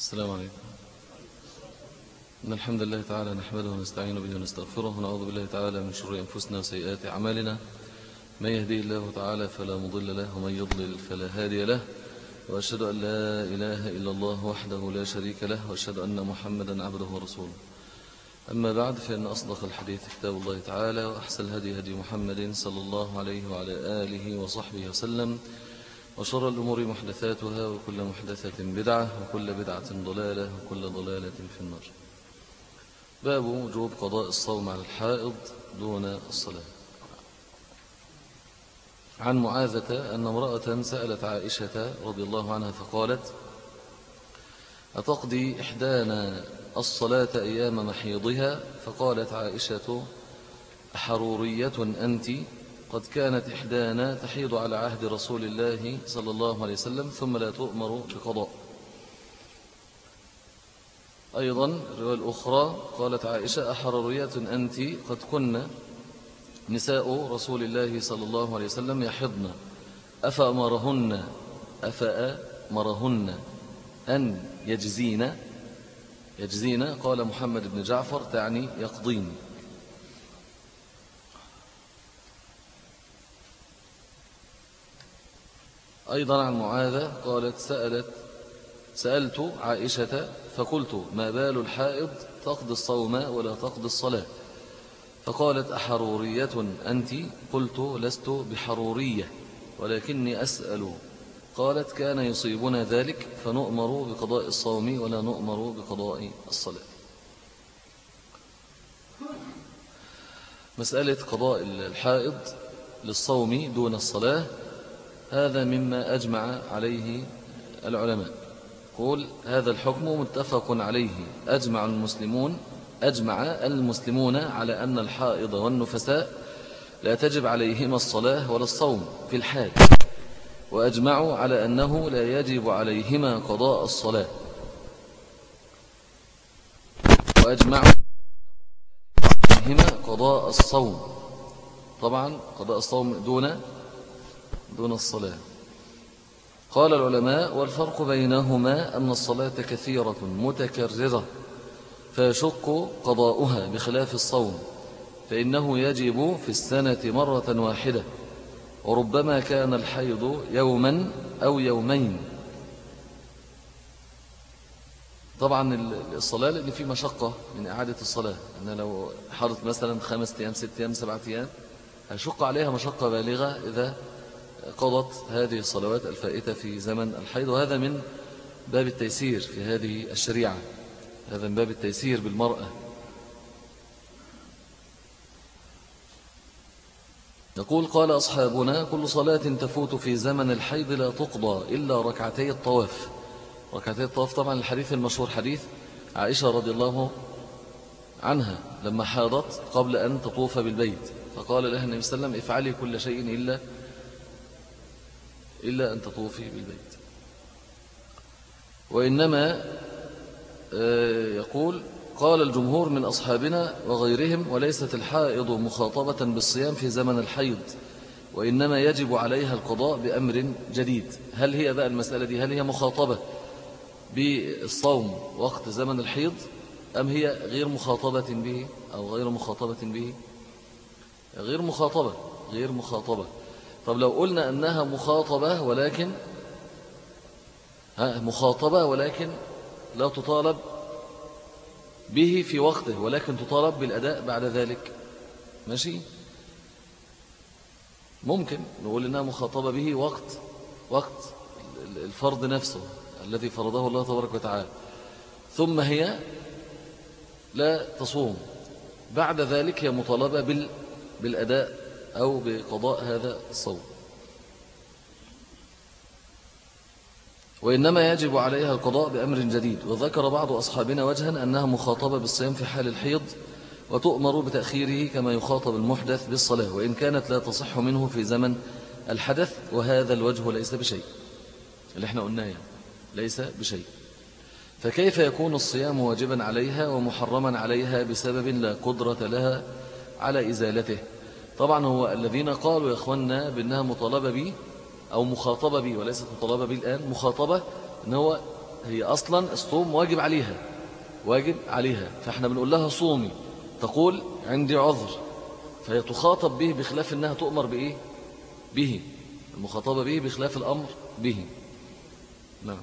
السلام عليكم. إن الحمد لله تعالى نحمده ونستعين به ونستغفره ونعوذ بالله تعالى من شرور أنفسنا وسيئات أعمالنا. من يهدي الله تعالى فلا مضل له ومن يضلل فلا هادي له. وأشهد أن لا إله إلا الله وحده لا شريك له وأشهد أن محمدا عبده ورسوله. أما بعد فإن أصدق الحديث كتاب الله تعالى وأحسن الهدي هدي محمد صلى الله عليه وعلى آله وصحبه وسلم. وشر الأمور محدثاتها وكل محدثة بدعة وكل بدعة ضلالة وكل ضلالة في النار. باب وجوب قضاء الصوم على الحائض دون الصلاة. عن معاذة أن امرأة سألت عائشة رضي الله عنها فقالت أتقضي إحدانا الصلاة أيام محيضها؟ فقالت عائشة حرورية أنت؟ قد كانت إحدانا تحيض على عهد رسول الله صلى الله عليه وسلم ثم لا تؤمر بقضاء. أيضا الرواية الأخرى قالت عائشة أحرريات أنت قد كن نساء رسول الله صلى الله عليه وسلم يحضن. أفأمرهن؟ أفأمرهن أن يجزين؟ يجزين؟ قال محمد بن جعفر تعني يقضين. أيضا عن معاذة قالت سألت سألت عائشة فقلت ما بال الحائض تقضي الصوم ولا تقضي الصلاة؟ فقالت أحرورية أنت؟ قلت لست بحرورية ولكني أسأل. قالت كان يصيبنا ذلك فنؤمر بقضاء الصوم ولا نؤمر بقضاء الصلاة. مسألة قضاء الحائض للصوم دون الصلاة هذا مما أجمع عليه العلماء. قول هذا الحكم متفق عليه. أجمع المسلمون أجمع المسلمون على أن الحائض والنفساء لا تجب عليهما الصلاة ولا الصوم في الحال وأجمعوا على أنه لا يجب عليهما قضاء الصلاة. وأجمعوا عليهما قضاء الصوم. طبعا قضاء الصوم دون دون الصلاة. قال العلماء والفرق بينهما أن الصلاة كثيرة متكررة فيشق قضاؤها بخلاف الصوم فإنه يجب في السنة مرة واحدة وربما كان الحيض يوما أو يومين. طبعا الصلاة اللي فيه مشقة من إعادة الصلاة. أن لو حرت مثلا خمس أيام ست أيام سبعة أيام هيشق عليها مشقة بالغة إذا قضت هذه الصلوات الفائتة في زمن الحيض وهذا من باب التيسير في هذه الشريعة. هذا من باب التيسير بالمرأة. يقول قال أصحابنا كل صلاة تفوت في زمن الحيض لا تقضى إلا ركعتي الطواف. ركعتي الطواف طبعا الحديث المشهور حديث عائشة رضي الله عنها. لما حاضت قبل أن تطوف بالبيت فقال لها النبي صلى الله عليه وسلم افعلي كل شيء إلا إلا أن تطوفي بالبيت. وإنما آه، يقول قال الجمهور من أصحابنا وغيرهم وليست الحائض مخاطبة بالصيام في زمن الحيض وإنما يجب عليها القضاء بأمر جديد. هل هي بقى المسألة دي هل هي مخاطبة بالصوم وقت زمن الحيض أم هي غير مخاطبة به أو غير مخاطبة به؟ غير مخاطبة غير مخاطبة. طب لو قلنا أنها مخاطبة ولكن مخاطبة ولكن لا تطالب به في وقته ولكن تطالب بالأداء بعد ذلك. ماشي؟ ممكن نقول إنها مخاطبة به وقت وقت الفرض نفسه الذي فرضه الله تبارك وتعالى. ثم هي لا تصوم. بعد ذلك هي مطالبة بالأداء أو بقضاء هذا الصوم. وإنما يجب عليها القضاء بأمر جديد وذكر بعض أصحابنا وجها أنها مخاطبة بالصيام في حال الحيض وتؤمر بتأخيره كما يخاطب المحدث بالصلاة وإن كانت لا تصح منه في زمن الحدث وهذا الوجه ليس بشيء. اللي إحنا قلناه يعني ليس بشيء. فكيف يكون الصيام واجبا عليها ومحرما عليها بسبب لا قدرة لها على إزالته؟ طبعا هو الذين قالوا يا أخوانا بأنها مطالبة به أو مخاطبة به وليست مطالبة به الآن مخاطبة أن هو هي أصلا الصوم واجب عليها واجب عليها فإحنا بنقول لها صومي. تقول عندي عذر. فهي تخاطب به بخلاف أنها تؤمر بإيه؟ به. المخاطبة به بخلاف الأمر به. نعم.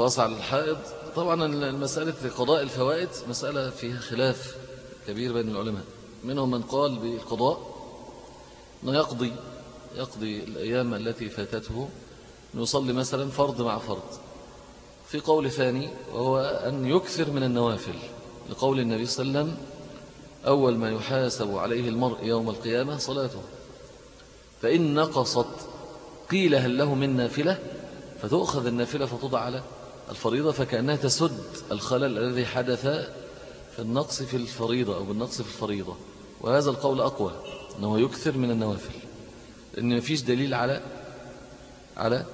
يقاس على الحائض. طبعا المسألة قضاء الفوائد مسألة فيها خلاف كبير بين العلماء. منهم من قال بالقضاء أنه يقضي يقضي الأيام التي فاتته يصلي مثلا فرض مع فرض. في قول ثاني وهو أن يكثر من النوافل لقول النبي صلى الله عليه وسلم أول ما يحاسب عليه المرء يوم القيامة صلاته. فإن نقصت قيل هل له من نافلة؟ فتؤخذ النافلة فتوضع على الفريضة فكأنها تسد الخلل الذي حدث في النقص في الفريضة أو بالنقص في الفريضة. وهذا القول أقوى أنه يكثر من النوافل. لأن مفيش دليل على على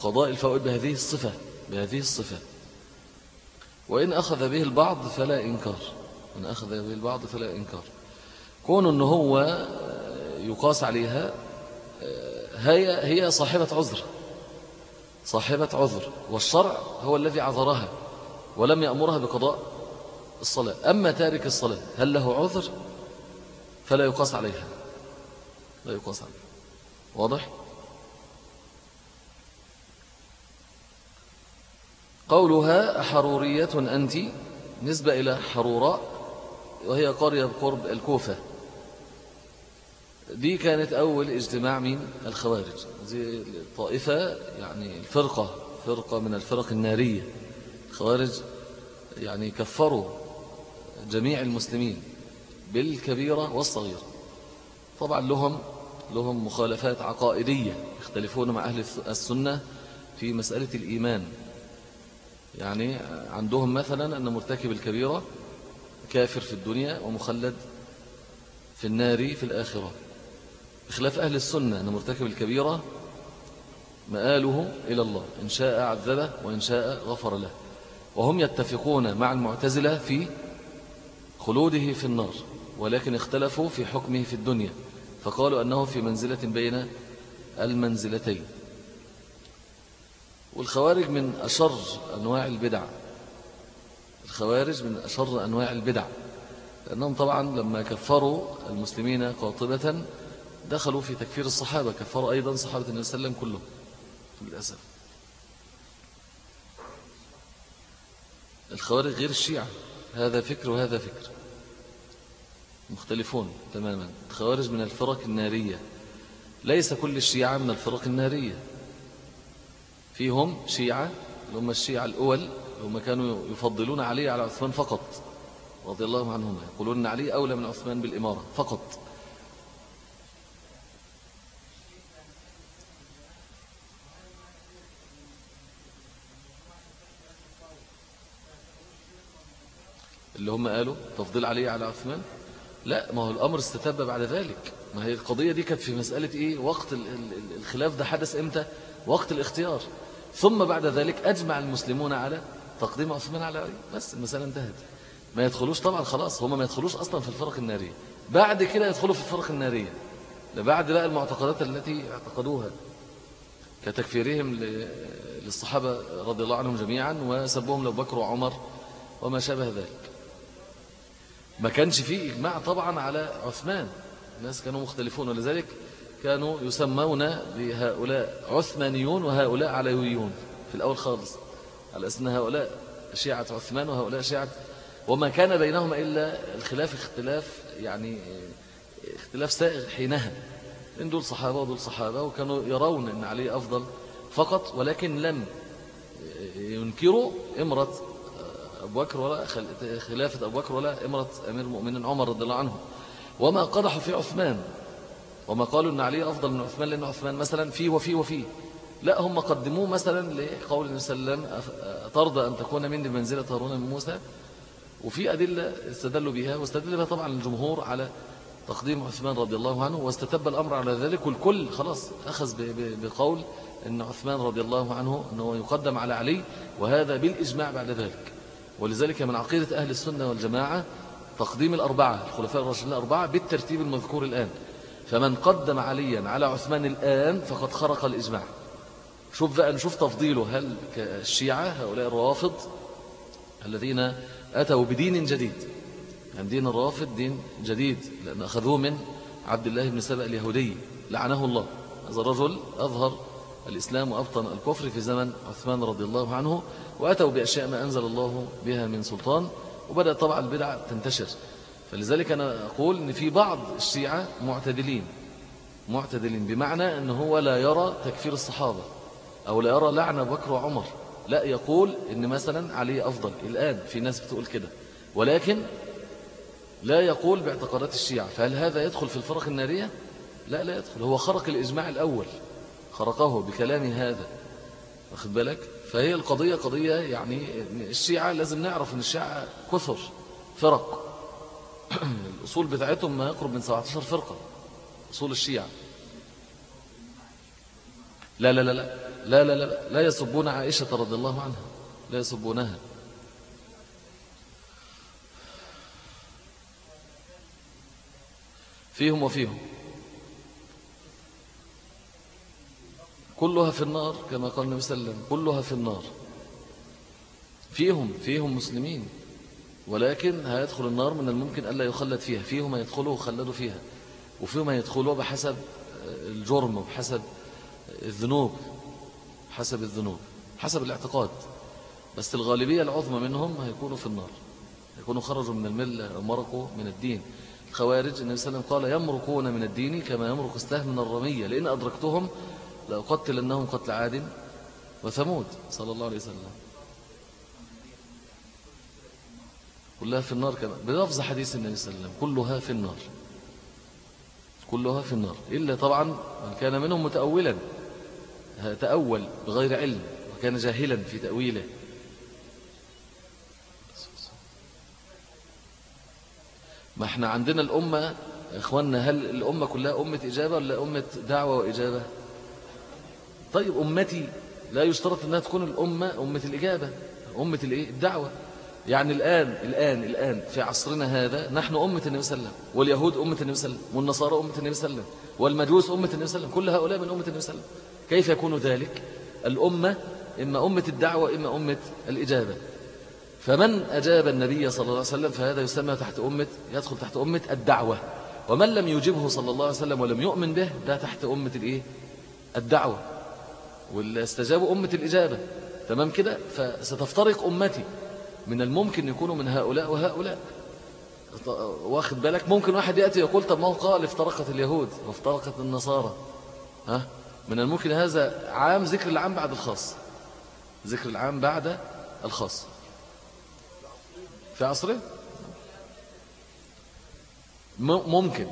قضاء الفوائد بهذه الصفة بهذه الصفة. وإن أخذ به البعض فلا إنكار. إن أخذ به البعض فلا إنكار. كون أنه هو يقاس عليها هي هي صاحبة عذر. صاحبة عذر والشرع هو الذي عذرها ولم يأمرها بقضاء الصلاة. أما تارك الصلاة هل له عذر؟ فلا يقاس عليها. لا يقاس عليها. واضح؟ قولها حرورية أنت نسبة إلى حروراء وهي قرية قرب الكوفة. دي كانت أول اجتماع من الخوارج. دي طائفة يعني الفرقة فرقة من الفرق النارية. الخوارج يعني كفروا جميع المسلمين بالكبيرة والصغيرة. طبعا لهم لهم مخالفات عقائدية يختلفون مع أهل السنة في مسألة الإيمان. يعني عندهم مثلا أن مرتكب الكبيرة كافر في الدنيا ومخلد في النار في الآخرة. بخلاف أهل السنة أن مرتكب الكبيرة مآله إلى الله إن شاء عذبه وإن شاء غفر له. وهم يتفقون مع المعتزلة في خلوده في النار ولكن اختلفوا في حكمه في الدنيا فقالوا أنه في منزلة بين المنزلتين. والخوارج من أشر أنواع البدع الخوارج من أشر أنواع البدع لأنهم طبعا لما كفروا المسلمين قاطبة دخلوا في تكفير الصحابة كفروا أيضا صحابة النبي صلى الله عليه وسلم كلهم للأسف. الخوارج غير الشيعة هذا فكر وهذا فكر. مختلفون تماما. الخوارج من الفرق النارية. ليس كل الشيعة من الفرق النارية. فيهم شيعة اللي هم الشيعة الأول هم كانوا يفضلون علي على عثمان فقط رضي الله عنهما. يقولون علي أولى من عثمان بالإمارة فقط. اللي هم قالوا تفضيل علي على عثمان؟ لا ما هو الأمر استتب بعد ذلك. ما هي القضية دي كانت في مسألة إيه؟ وقت الخلاف ده حدث إمتى؟ وقت الاختيار. ثم بعد ذلك أجمع المسلمون على تقديم عثمان على علي بس المسألة انتهت. ما يدخلوش طبعا خلاص هم ما يدخلوش أصلا في الفرق النارية. بعد كده يدخلوا في الفرق النارية. لبعد بقى المعتقدات التي اعتقدوها كتكفيرهم للصحابة رضي الله عنهم جميعا وسبهم لأبو بكر وعمر وما شابه ذلك. ما كانش فيه إجماع طبعا على عثمان. الناس كانوا مختلفون ولذلك كانوا يسمون بهؤلاء عثمانيون وهؤلاء علويون في الأول خالص على أسن هؤلاء شيعة عثمان وهؤلاء شيعة. وما كان بينهما إلا الخلاف اختلاف يعني اختلاف سائغ حينها. من دول صحابة ودول صحابة وكانوا يرون أن علي أفضل فقط ولكن لم ينكروا إمرة أبو بكر ولا خلافة أبو بكر ولا إمرة أمير المؤمنين عمر رضي الله عنه. وما قدحوا في عثمان. وما قالوا أن علي أفضل من عثمان لأن عثمان مثلا فيه وفيه وفيه. لا هم قدموه مثلا لقول النبي صلى الله عليه وسلم ترضى أن تكون مني بمنزلة هارون من موسى؟ وفي أدلة استدلوا بها واستدل بها طبعا الجمهور على تقديم عثمان رضي الله عنه واستتب الأمر على ذلك والكل خلاص أخذ بقول أن عثمان رضي الله عنه أنه يقدم على علي وهذا بالإجماع بعد ذلك. ولذلك من عقيدة أهل السنة والجماعة تقديم الأربعة الخلفاء الراشدين الأربعة بالترتيب المذكور الآن. فمن قدم عليا على عثمان الآن فقد خرق الإجماع. شوف بقى نشوف تفضيله. هل كالشيعة هؤلاء الروافض الذين أتوا بدين جديد؟ يعني دين الرافض دين جديد لأن أخذوه من عبد الله بن سبأ اليهودي. لعنه الله. هذا الرجل أظهر الإسلام وأبطن الكفر في زمن عثمان رضي الله عنه وأتوا بأشياء ما أنزل الله بها من سلطان وبدأ طبعا البدع تنتشر. فلذلك أنا أقول أن في بعض الشيعة معتدلين معتدلين بمعنى أنه هو لا يرى تكفير الصحابة أو لا يرى لعنة بكر وعمر. لا يقول أن مثلا علي أفضل الآن في ناس بتقول كده. ولكن لا يقول باعتقادات الشيعة. فهل هذا يدخل في الفرق النارية؟ لا لا يدخل. هو خرق الإجماع الأول. خرقه بكلام هذا. واخد بالك؟ فهي القضية قضية يعني الشيعة لازم نعرف أن الشيعة كثر فرق. الأصول بتاعتهم ما يقرب من 17 فرقة أصول الشيعة. لا لا لا لا لا لا لا, لا يسبون عائشة رضي الله عنها لا يسبونها. فيهم وفيهم. كلها في النار كما قال النبي صلى الله عليه وسلم. كلها في النار. فيهم فيهم مسلمين. ولكن هيدخل النار من الممكن ألا يخلد فيها. فيهم يدخلوا وخلدوا فيها. وفيهم يدخلوا بحسب الجرم وبحسب الذنوب. حسب الذنوب. حسب الاعتقاد. بس الغالبية العظمى منهم هيكونوا في النار. يكونوا خرجوا من الملة ومرقوا من الدين. الخوارج النبي صلى الله عليه وسلم قال يمرقون من الدين كما يمرق السهم من الرمية. لأن أدركتهم لأقتلنهم قتل عاد وثمود صلى الله عليه وسلم. كلها في النار كما بلفظ حديث النبي صلى الله عليه وسلم كلها في النار. كلها في النار. إلا طبعا من كان منهم متأولا تأول بغير علم وكان جاهلا في تأويله. ما إحنا عندنا الأمة إخواننا هل الأمة كلها أمة إجابة ولا أمة دعوة وإجابة؟ طيب أمتي لا يشترط أنها تكون الأمة أمة الإجابة أمة الإيه؟ الدعوة. يعني الآن الآن الآن في عصرنا هذا نحن أمة النبي صلى الله عليه وسلم واليهود أمة النبي صلى الله عليه وسلم والنصارى أمة النبي صلى الله عليه وسلم والمجوس أمة النبي صلى الله عليه وسلم كل هؤلاء من أمة النبي صلى الله عليه وسلم. كيف يكون ذلك؟ الأمة إما أمة الدعوة إما أمة الإجابة. فمن أجاب النبي صلى الله عليه وسلم فهذا يسمى تحت أمة يدخل تحت أمة الدعوة. ومن لم يجبه صلى الله عليه وسلم ولم يؤمن به ده تحت أمة الإيه؟ الدعوة. واللي استجابوا أمة الإجابة. تمام كده؟ فستفترق أمتي. من الممكن يكونوا من هؤلاء وهؤلاء. واخد بالك؟ ممكن واحد يأتي يقول طب ما هو قال افترقت اليهود وافترقت النصارى. ها؟ من الممكن هذا عام ذكر العام بعد الخاص. ذكر العام بعد الخاص. في عصره ممكن.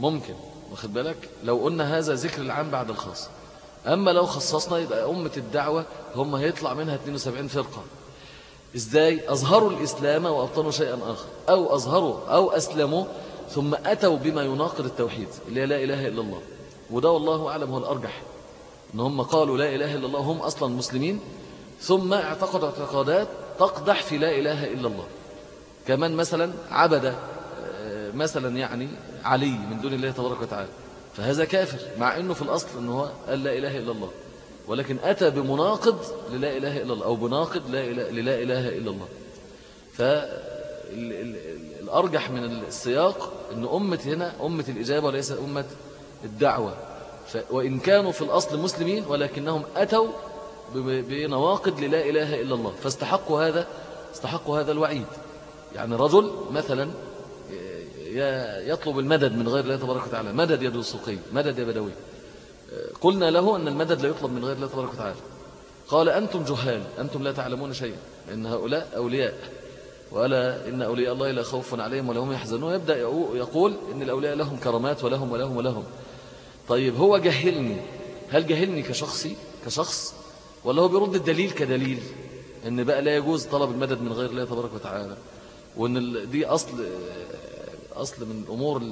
ممكن. واخد بالك؟ لو قلنا هذا ذكر العام بعد الخاص. أما لو خصصنا يبقى أمة الدعوة هم هيطلع منها 72 فرقة. إزاي؟ أظهروا الإسلام وأبطنوا شيئا آخر. أو أظهروا أو أسلموا ثم أتوا بما يناقض التوحيد اللي لا إله إلا الله. وده والله أعلم هو الأرجح. إن هم قالوا لا إله إلا الله هم أصلا مسلمين. ثم اعتقدوا اعتقادات تقدح في لا إله إلا الله. كمان مثلا عبد آه، مثلا يعني علي من دون الله تبارك وتعالى. فهذا كافر مع أنه في الأصل أنه هو قال لا إله إلا الله. ولكن أتى بمناقض للا إله إلا الله أو بناقض لا للا إله إلا الله. فالأرجح من السياق أن أمة هنا أمة الإجابة وليس أمة الدعوة. وإن كانوا في الأصل مسلمين ولكنهم أتوا بنواقض للا إله إلا الله. فاستحقوا هذا استحقوا هذا الوعيد. يعني رجل مثلا يطلب المدد من غير الله تبارك وتعالى. مدد يد السوقي مدد يا بدوي. قلنا له أن المدد لا يطلب من غير الله تبارك وتعالى. قال أنتم جهال أنتم لا تعلمون شيئا. إن هؤلاء أولياء. وألا إن أولياء الله لا خوف عليهم ولا هم يحزنون. يبدأ يقول إن الأولياء لهم كرامات ولهم ولهم ولهم. طيب هو جهلني. هل جهلني كشخصي؟ كشخص؟ ولا هو بيرد الدليل كدليل. إن بقى لا يجوز طلب المدد من غير الله تبارك وتعالى. وإن دي أصل أصل من أمور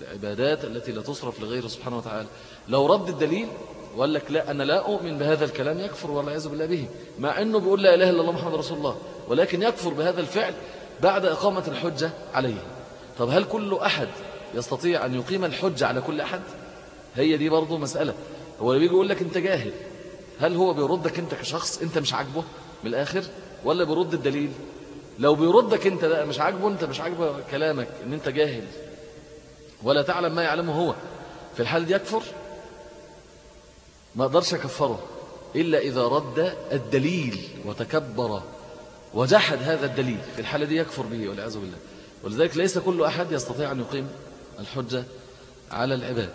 العبادات التي لا تصرف لغيره سبحانه وتعالى. لو رد الدليل وقال لك لا أنا لا أؤمن بهذا الكلام يكفر والعياذ بالله به. مع أنه بيقول لا إله إلا الله محمد رسول الله ولكن يكفر بهذا الفعل بعد إقامة الحجة عليه. طب هل كل أحد يستطيع أن يقيم الحجة على كل أحد؟ هي دي برضو مسألة. هو اللي بيجي يقول لك أنت جاهل هل هو بيردك أنت كشخص أنت مش عاجبه من الآخر ولا بيرد الدليل؟ لو بيردك أنت لا مش عاجبه أنت مش عاجبه كلامك أن أنت جاهل. ولا تعلم ما يعلمه هو. في الحال دي يكفر ما أقدرش أكفره. إلا إذا رد الدليل وتكبر وجحد هذا الدليل. في الحالة دي يكفر به والعياذ بالله. ولذلك ليس كل أحد يستطيع أن يقيم الحجة على العباد.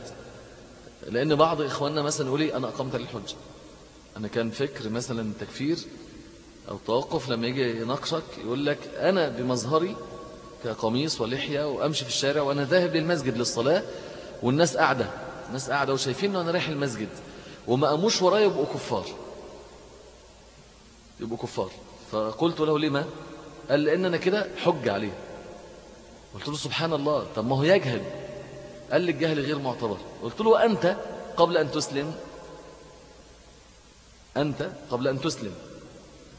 لأن بعض إخواننا مثلا يقول لي أنا أقمت الحجة أنا كان فكر مثلا التكفير أو التوقف لما يجي يناقشك يقول لك أنا بمظهري كقميص ولحية وأمشي في الشارع وأنا ذاهب للمسجد للصلاة والناس قاعدة الناس قاعدة وشايفين أنا رايح المسجد وما قاموش ورايا يبقوا كفار. يبقوا كفار. فقلت له لما قال لأن أنا كده حج عليه. قلت له سبحان الله طب ما هو يجهل. قال لي الجهل غير معتبر. قلت له أنت قبل أن تسلم؟ أنت قبل أن تسلم.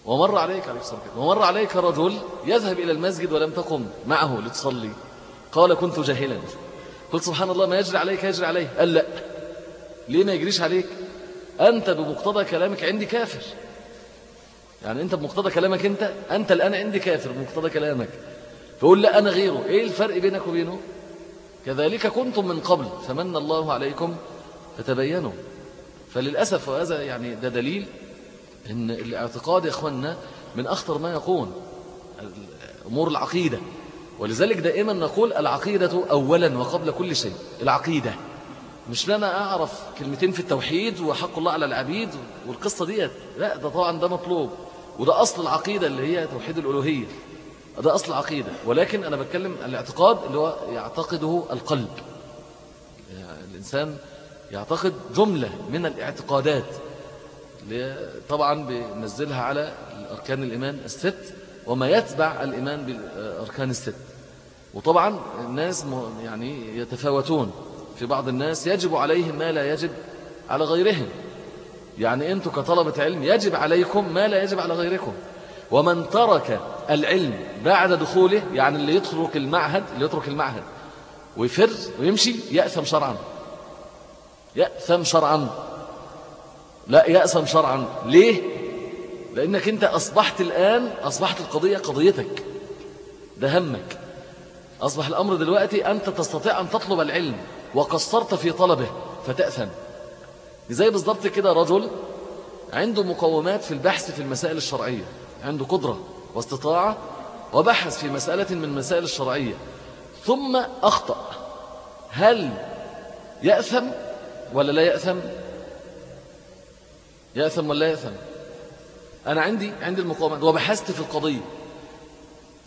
ومر عليك عليك الصلاة ومر عليك رجل يذهب إلى المسجد ولم تقم معه لتصلي. قال كنت جاهلا. قلت سبحان الله ما يجري عليك يجري عليه قال لا. ليه ما يجريش عليك؟ أنت بمقتضى كلامك عندي كافر. يعني أنت بمقتضى كلامك أنت؟ أنت الآن عندي كافر بمقتضى كلامك. فقول لا أنا غيره. إيه الفرق بينك وبينه؟ كذلك كنتم من قبل فمن الله عليكم فتبينوا. فللأسف وهذا يعني ده دليل إن الاعتقاد يا إخواننا من أخطر ما يكون أمور العقيدة. ولذلك دائما نقول العقيدة أولا وقبل كل شيء العقيدة. مش لنا أعرف كلمتين في التوحيد وحق الله على العبيد والقصة ديت. لا ده طبعا ده مطلوب. وده أصل العقيدة اللي هي توحيد الألوهية. ده أصل العقيدة. ولكن أنا بتكلم الاعتقاد اللي هو يعتقده القلب. يعني الإنسان يعتقد جملة من الاعتقادات. طبعا بنزلها على أركان الإيمان الست وما يتبع الإيمان بالأركان الست. وطبعا الناس يعني يتفاوتون. في بعض الناس يجب عليهم ما لا يجب على غيرهم. يعني أنتم كطلبة علم يجب عليكم ما لا يجب على غيركم. ومن ترك العلم بعد دخوله يعني اللي يترك المعهد اللي يترك المعهد ويفر ويمشي يأثم شرعا. يأثم شرعا. لا يأثم شرعا. ليه؟ لأنك أنت أصبحت الآن أصبحت القضية قضيتك. ده همك. أصبح الأمر دلوقتي أنت تستطيع أن تطلب العلم وقصرت في طلبه فتأثم. زي بالضبط كده رجل عنده مقومات في البحث في المسائل الشرعية. عنده قدرة واستطاعة وبحث في مسألة من المسائل الشرعية. ثم أخطأ. هل يأثم ولا لا يأثم؟ يأثم ولا يأثم أنا عندي عندي المقاومات وبحثت في القضية.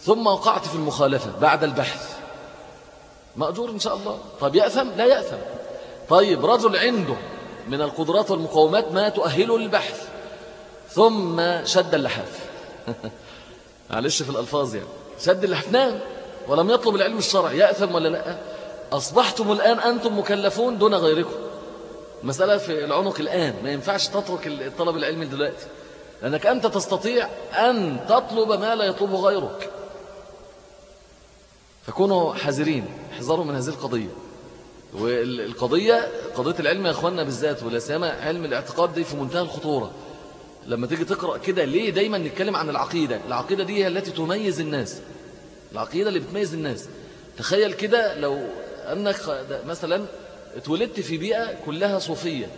ثم وقعت في المخالفة بعد البحث. مأجور إن شاء الله. طيب يأثم؟ لا يأثم. طيب رجل عنده من القدرات والمقاومات ما تؤهله للبحث. ثم شد اللحاف. معلش في الألفاظ يعني. شد اللحاف. نام. ولم يطلب العلم الشرعي. يأثم ولا لا؟ أصبحتم الآن أنتم مكلفون دون غيركم. مسألة في العنق الآن. ما ينفعش تترك الطلب العلمي دلوقتي. لأنك أنت تستطيع أن تطلب ما لا يطلبه غيرك. فكونوا حذرين. احذروا من هذه القضية. والقضية قضية العلم يا أخواننا بالذات ولا سيما علم الاعتقاد دي في منتهى الخطورة. لما تيجي تقرأ كده ليه دايما نتكلم عن العقيدة؟ العقيدة دي هي التي تميز الناس. العقيدة اللي بتميز الناس. تخيل كده لو أنك مثلا اتولدت في بيئة كلها صوفية.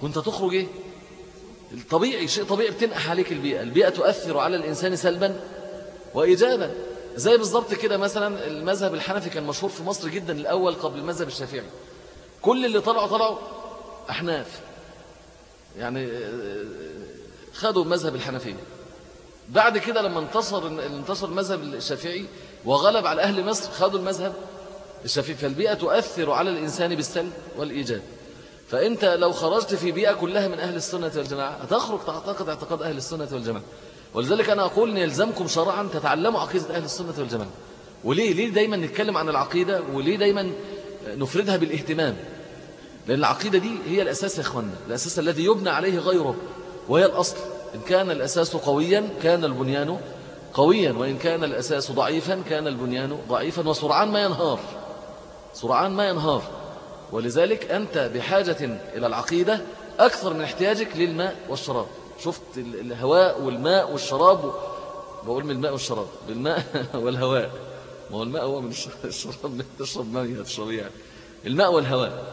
كنت تخرج إيه؟ الطبيعي شيء طبيعي بتنقح عليك البيئة. البيئة تؤثر على الإنسان سلبا وإيجابا. زي بالضبط كده مثلا المذهب الحنفي كان مشهور في مصر جدا الأول قبل المذهب الشافعي. كل اللي طلعوا طلعوا أحناف. يعني خدوا مذهب الحنفية. بعد كده لما انتصر انتصر المذهب الشافعي وغلب على أهل مصر خدوا المذهب الشافعي فالبيئة تؤثر على الإنسان بالسلب والإيجاب فأنت لو خرجت في بيئة كلها من أهل السنة والجماعة هتخرج تعتقد اعتقاد أهل السنة والجماعة. ولذلك أنا أقول أن يلزمكم شرعا تتعلموا عقيدة أهل السنة والجماعة. وليه؟ ليه دايما نتكلم عن العقيدة؟ وليه دايما نفردها بالإهتمام؟ لأن العقيدة دي هي الأساس يا إخوانا الأساس الذي يبنى عليه غيره وهي الأصل. إن كان الأساس قويا كان البنيان قويا وإن كان الأساس ضعيفا كان البنيان ضعيفا وسرعان ما ينهار. سرعان ما ينهار. ولذلك أنت بحاجة إلى العقيدة أكثر من احتياجك للماء والشراب. شفت الهواء والماء والشراب؟ بقول من الماء والشراب. بالماء والهواء. ما هو الماء هو من الشراب تشرب ماء تشرب يعني الماء والهواء.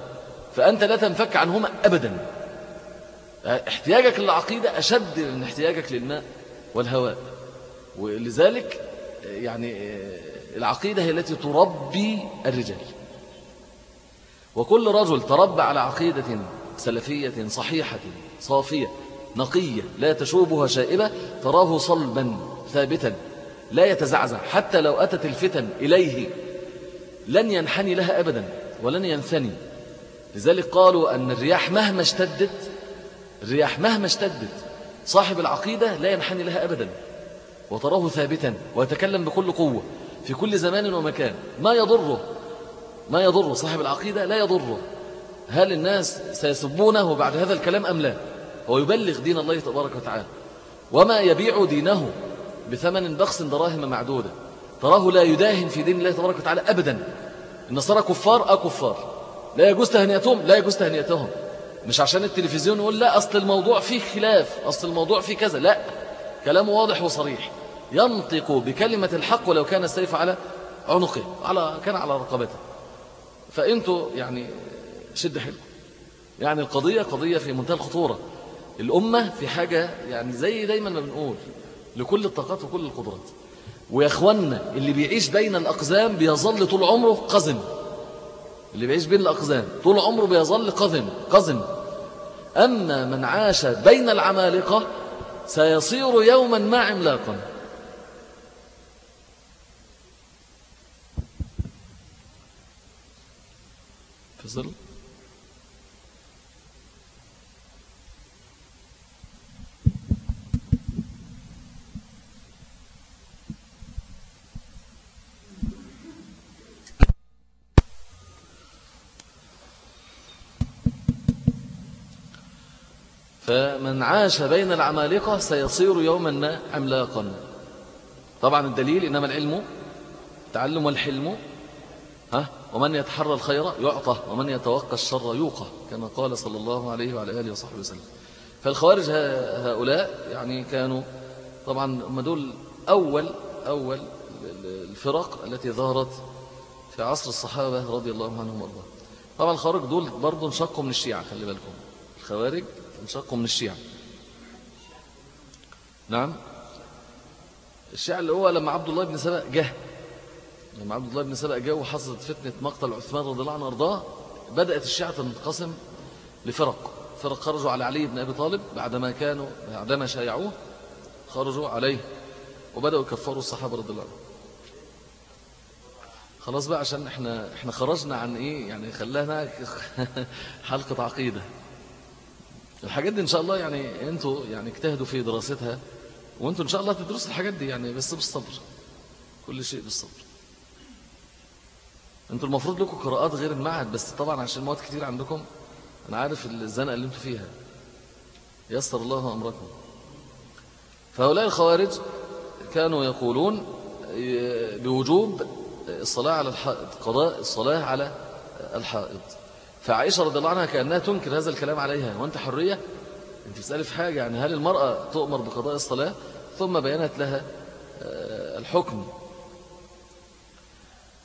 فأنت لا تنفك عنهما أبدا. احتياجك للعقيدة أشد من احتياجك للماء والهواء. ولذلك يعني العقيدة هي التي تربي الرجال. وكل رجل تربى على عقيدة سلفية صحيحة صافية نقية لا تشوبها شائبة تراه صلبا ثابتا لا يتزعزع حتى لو أتت الفتن إليه لن ينحني لها أبدا ولن ينثني. لذلك قالوا أن الرياح مهما اشتدت الرياح مهما اشتدت صاحب العقيدة لا ينحني لها أبدا. وتراه ثابتا ويتكلم بكل قوة في كل زمان ومكان ما يضره ما يضره صاحب العقيدة لا يضره هل الناس سيسبونه بعد هذا الكلام أم لا؟ هو يبلغ دين الله تبارك وتعالى. وما يبيع دينه بثمن بخس دراهم معدودة. تراه لا يداهن في دين الله تبارك وتعالى أبدا. النصارى كفار أكفار. لا يجوز تهنيتهم لا يجوز تهنيتهم مش عشان التلفزيون يقول لا أصل الموضوع فيه خلاف أصل الموضوع فيه كذا. لا كلامه واضح وصريح. ينطق بكلمة الحق ولو كان السيف على عنقه على كان على رقبته. فأنتوا يعني شد حلو يعني القضية قضية في منتهى الخطورة. الأمة في حاجة يعني زي دايما ما بنقول لكل الطاقات وكل القدرات. ويا اخوانا اللي بيعيش بين الأقزام بيظل طول عمره قزم. اللي بيعيش بين الأقزام طول عمره بيظل قزم قزم. أما من عاش بين العمالقة سيصير يوما ما عملاقا. فصل فمن عاش بين العمالقة سيصير يوما ما عملاقا. طبعا الدليل إنما العلم تعلم والحلم. ها؟ ومن يتحرى الخير يعطى ومن يتوقى الشر يوقى كما قال صلى الله عليه وعلى آله وصحبه وسلم. فالخوارج هؤلاء يعني كانوا طبعا هم دول أول أول الفرق التي ظهرت في عصر الصحابة رضي الله عنهم وأرضاهم. طبعا الخوارج دول برضو انشقوا من الشيعة خلي بالكم. الخوارج انشقوا من الشيعة. نعم. الشيعة اللي هو لما عبد الله بن سبأ جه لما عبد الله بن سبأ جه وحصلت فتنة مقتل عثمان رضي الله عنه وارضاه بدأت الشيعة تنقسم لفرق. فرق خرجوا على علي بن أبي طالب بعدما كانوا بعدما شايعوه خرجوا عليه وبدأوا يكفروا الصحابة رضي الله عنهم. خلاص بقى عشان إحنا إحنا خرجنا عن إيه؟ يعني خلانا حلقة عقيدة. الحاجات دي إن شاء الله يعني أنتوا يعني اجتهدوا في دراستها وأنتوا إن شاء الله تدرسوا الحاجات دي يعني بس بالصبر. كل شيء بالصبر. أنتوا المفروض لكم قراءات غير المعهد بس طبعا عشان مواد كتير عندكم أنا عارف الزنقة اللي أنتوا فيها. يسر الله أمركم. فهؤلاء الخوارج كانوا يقولون بوجوب الصلاة على الحائض قضاء الصلاة على الحائض. فعائشة رضي الله عنها كأنها تنكر هذا الكلام عليها. وأنت حرية؟ أنت بتسألي في حاجة؟ يعني هل المرأة تؤمر بقضاء الصلاة؟ ثم بينت لها آه، الحكم.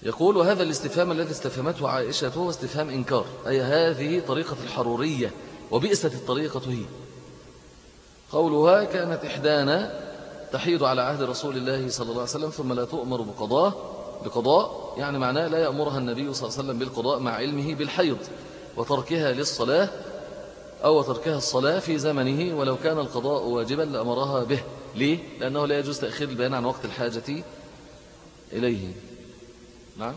يقول وهذا الاستفهام الذي استفهمته عائشة هو استفهام إنكار. أي هذه طريقة الحرورية وبئست الطريقة هي. قولها كانت إحدانا تحيد على عهد رسول الله صلى الله عليه وسلم ثم لا تؤمر بقضاء بقضاء يعني معناه لا يأمرها النبي صلى الله عليه وسلم بالقضاء مع علمه بالحيض وتركها للصلاة أو تركها الصلاة في زمنه ولو كان القضاء واجبا لأمرها به. ليه؟ لأنه لا يجوز تأخير البيان عن وقت الحاجة إليه. نعم.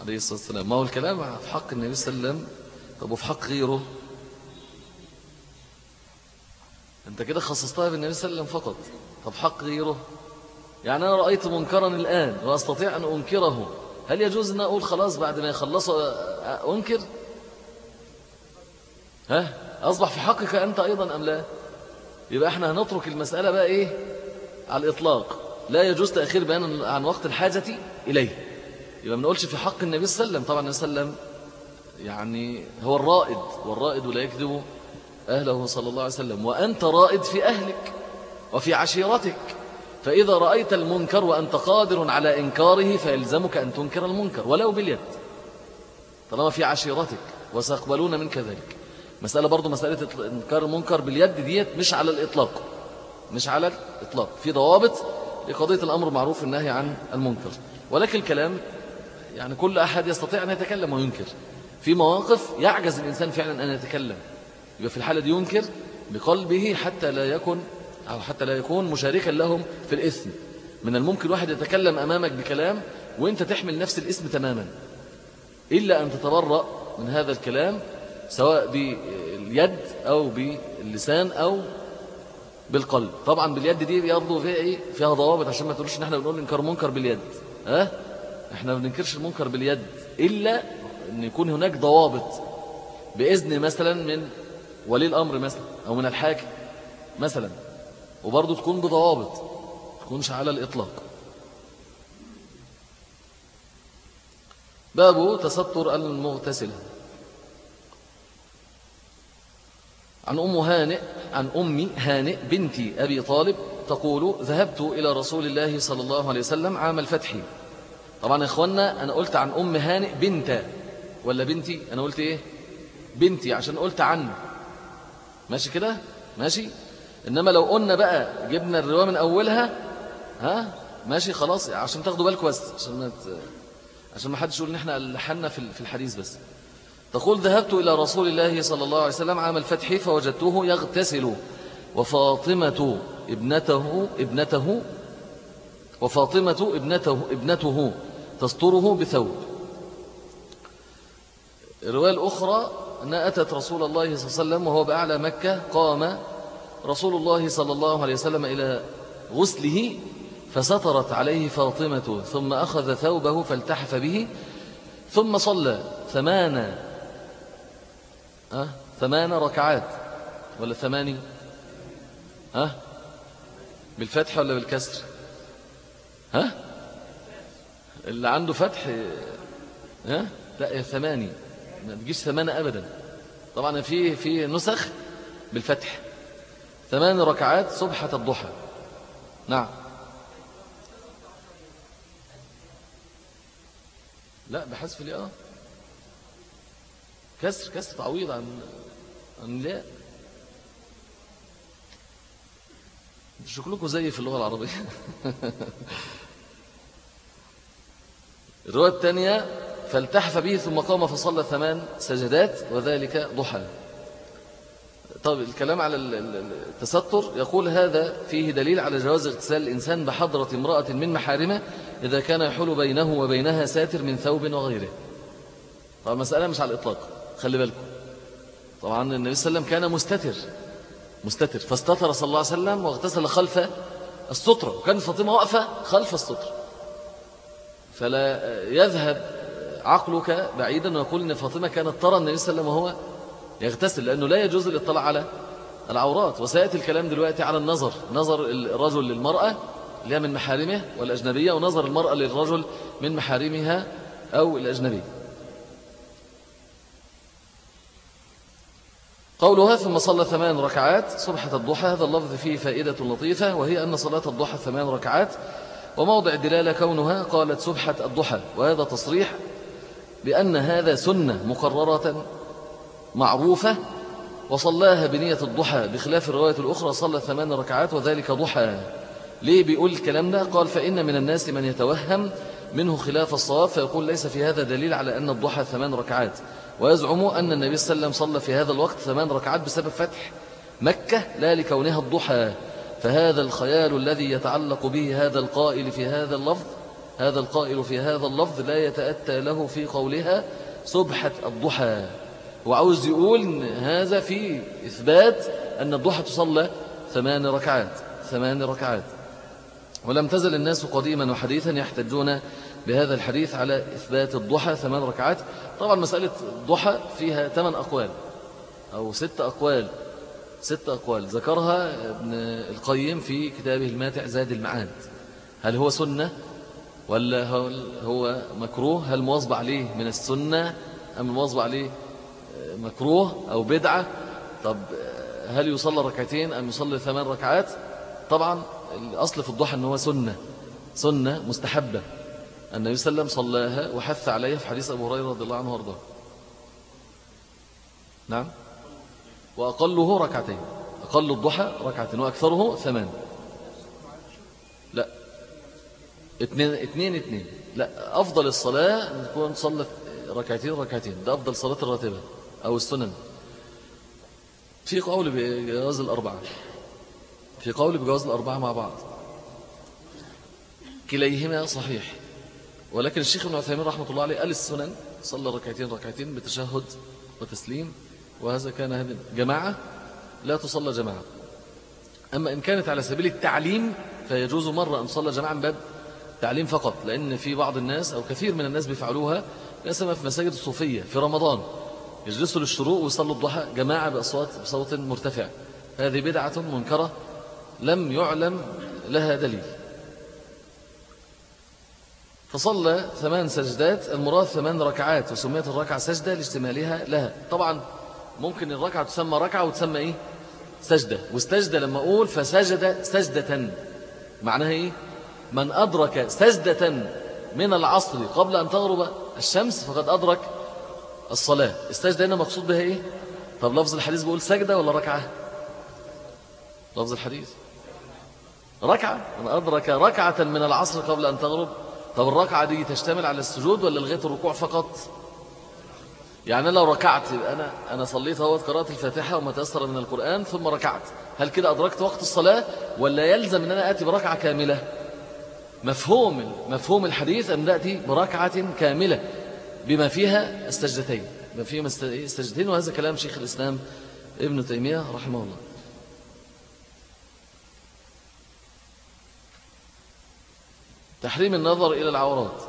عليه الصلاة والسلام. ما هو الكلام؟ في حق النبي صلى الله عليه وسلم. طب وفي حق غيره؟ أنت كده خصصتها بالنبي صلى الله عليه وسلم فقط. طب حق غيره؟ يعني أنا رأيت منكرا الآن وأستطيع أن أنكره. هل يجوز أن أقول خلاص بعد ما يخلص أنكر؟ ها؟ أصبح في حقك أنت أيضا أم لا؟ يبقى إحنا هنترك المسألة بقى إيه؟ على الإطلاق. لا يجوز تأخير بيان عن وقت الحاجة إليه. يبقى ما نقولش في حق النبي صلى الله عليه وسلم. طبعا النبي صلى الله عليه وسلم يعني هو الرائد والرائد لا يكذب أهله صلى الله عليه وسلم. وأنت رائد في أهلك وفي عشيرتك. فإذا رأيت المنكر وأنت قادر على إنكاره فيلزمك أن تنكر المنكر ولو باليد طالما في عشيرتك وسيقبلون منك ذلك. مسألة برضو مسألة إنكار المنكر باليد ديت مش على الإطلاق مش على الإطلاق. في ضوابط لقضية الأمر معروف النهي عن المنكر. ولكن الكلام يعني كل أحد يستطيع أن يتكلم وينكر. في مواقف يعجز الإنسان فعلا أن يتكلم. يبقى في الحالة دي ينكر بقلبه حتى لا يكن أو حتى لا يكون مشاركا لهم في الإثم. من الممكن واحد يتكلم أمامك بكلام وإنت تحمل نفس الإثم تماما. إلا أن تتبرأ من هذا الكلام سواء باليد أو باللسان أو بالقلب. طبعا باليد دي برضه فيها إيه؟ فيها ضوابط عشان ما تقولوش إن إحنا بنقول إنكار منكر باليد. ها؟ إحنا ما بننكرش المنكر باليد. إلا أن يكون هناك ضوابط. بإذن مثلا من ولي الأمر مثلا أو من الحاكم مثلا. وبرضه تكون بضوابط. تكونش على الإطلاق. باب تستر المغتسلة عن أم هانئ عن أم هانئ بنت أبي طالب تقول ذهبت إلى رسول الله صلى الله عليه وسلم عام الفتح. طبعا يا إخوانا أنا قلت عن أم هانئ بنت. ولا بنتي؟ أنا قلت إيه؟ بنتي عشان قلت عن. ماشي كده؟ ماشي؟ إنما لو قلنا بقى جبنا الرواية من أولها ها؟ ماشي خلاص عشان تاخدوا بالكم بس عشان ما عشان ما حدش يقول إن إحنا لحنا في الحديث بس. تقول ذهبت إلى رسول الله صلى الله عليه وسلم عام الفتح فوجدته يغتسل وفاطمة ابنته ابنته وفاطمة ابنته ابنته تستره بثوب. الرواية الأخرى أنها أتت رسول الله صلى الله عليه وسلم وهو بأعلى مكة قام رسول الله صلى الله عليه وسلم إلى غسله فسترت عليه فاطمة ثم أخذ ثوبه فالتحف به ثم صلى ثمان أه؟ ثمان ركعات ولا ثماني؟ ها؟ أه؟ بالفتح ولا بالكسر؟ ها؟ اللي عنده فتح ها؟ لا ثماني. ما تجيش ثمانة أبدا. طبعا في في نسخ بالفتح. ثمان ركعات صبحة الضحى. نعم. لا بحذف الياء. كسر كسر تعويض عن عن لا. شكلكم زي في اللغة العربية. الرواية الثانية فالتحف به ثم قام فصلى ثمان سجدات وذلك ضحى. طب الكلام على التستر يقول هذا فيه دليل على جواز اغتسال الإنسان بحضرة امرأة من محارمة إذا كان يحول بينه وبينها ساتر من ثوب وغيره. طبعا المسألة مش على الإطلاق. خلي بالكم. طبعا النبي صلى الله عليه وسلم كان مستتر. مستتر. فاستتر صلى الله عليه وسلم واغتسل خلف السترة وكان فاطمة واقفة خلف السترة. فلا يذهب عقلك بعيدا ويقول أن فاطمة كانت ترى النبي صلى الله عليه وسلم وهو يغتسل لأنه لا يجوز الاطلاع على العورات. وسيأتي الكلام دلوقتي على النظر. نظر الرجل للمرأة اللي هي من محارمه والأجنبية ونظر المرأة للرجل من محارمها أو الأجنبي قولها ثم صلى ثمان ركعات صبحة الضحى. هذا اللفظ فيه فائدة لطيفة وهي أن صلاة الضحى ثمان ركعات وموضع الدلالة كونها قالت سبحة الضحى. وهذا تصريح بأن هذا سنة مقررة معروفة وصلاها بنية الضحى. بخلاف الرواية الأخرى صلى ثمان ركعات وذلك ضحى. ليه بيقول الكلام ده؟ قال فإن من الناس من يتوهم منه خلاف الصواب فيقول ليس في هذا دليل على أن الضحى ثمان ركعات. ويزعم أن النبي صلى الله عليه وسلم صلى في هذا الوقت ثمان ركعات بسبب فتح مكة لا لكونها الضحى. فهذا الخيال الذي يتعلق به هذا القائل في هذا اللفظ هذا القائل في هذا اللفظ لا يتأتى له في قولها سبحة الضحى. وعاوز يقول هذا في إثبات أن الضحى تصلى ثمان ركعات ثمان ركعات. ولم تزل الناس قديما وحديثا يحتجون بهذا الحديث على إثبات الضحى ثمان ركعات. طبعا مسألة الضحى فيها ثمان أقوال أو ست أقوال ست أقوال. ذكرها ابن القيم في كتابه الماتع زاد المعاد. هل هو سنة ولا هو مكروه؟ هل مواظب عليه من السنة أم مواظب عليه مكروه أو بدعة؟ طب هل يصلى ركعتين أم يصلي ثمان ركعات؟ طبعا الأصل في الضحى أنه سنة سنة مستحبة. النبي صلى الله عليه وسلم صلاها وحث عليها في حديث أبو هريرة رضي الله عنه وأرضاه. نعم. وأقله ركعتين. أقل الضحى ركعتين وأكثره ثمان. لا. اثنين اثنين اثنين. لا أفضل الصلاة أن تكون صلت ركعتين ركعتين. ده أفضل صلاة الراتبة أو السنن. في قول بجواز الأربعة. في قول بجواز الأربعة مع بعض. كليهما صحيح. ولكن الشيخ ابن عثيمين رحمة الله عليه قال السنن صلى ركعتين ركعتين بتشهد وتسليم وهذا كان هذه جماعة لا تصلى جماعة. أما إن كانت على سبيل التعليم فيجوز مرة أن صلى جماعة باب تعليم فقط لأن في بعض الناس أو كثير من الناس بيفعلوها لا في مساجد الصوفية في رمضان. يجلسوا للشروق ويصلوا الضحى جماعة بأصوات بصوت مرتفع. هذه بدعة منكرة لم يعلم لها دليل. فصلى ثمان سجدات المراد ثمان ركعات وسميت الركعة سجدة لاشتمالها لها. طبعا ممكن الركعة تسمى ركعة وتسمى إيه؟ سجدة. واستجدة لما أقول فسجد سجدة. معناها إيه؟ من أدرك سجدة من العصر قبل أن تغرب الشمس فقد أدرك الصلاة. السجدة هنا مقصود بها إيه؟ طب لفظ الحديث بيقول سجدة ولا ركعة؟ لفظ الحديث. ركعة. من أدرك ركعة من العصر قبل أن تغرب طب الركعة دي تشتمل على السجود ولا لغاية الركوع فقط؟ يعني أنا لو ركعت أنا أنا صليت أهوت قراءة الفاتحة وما تأثر من القرآن ثم ركعت. هل كده أدركت وقت الصلاة؟ ولا يلزم أن أنا آتي بركعة كاملة؟ مفهوم مفهوم الحديث أن نأتي بركعة كاملة بما فيها السجدتين؟ بما فيها السجدتين وهذا كلام شيخ الإسلام ابن تيمية رحمه الله. تحريم النظر إلى العورات.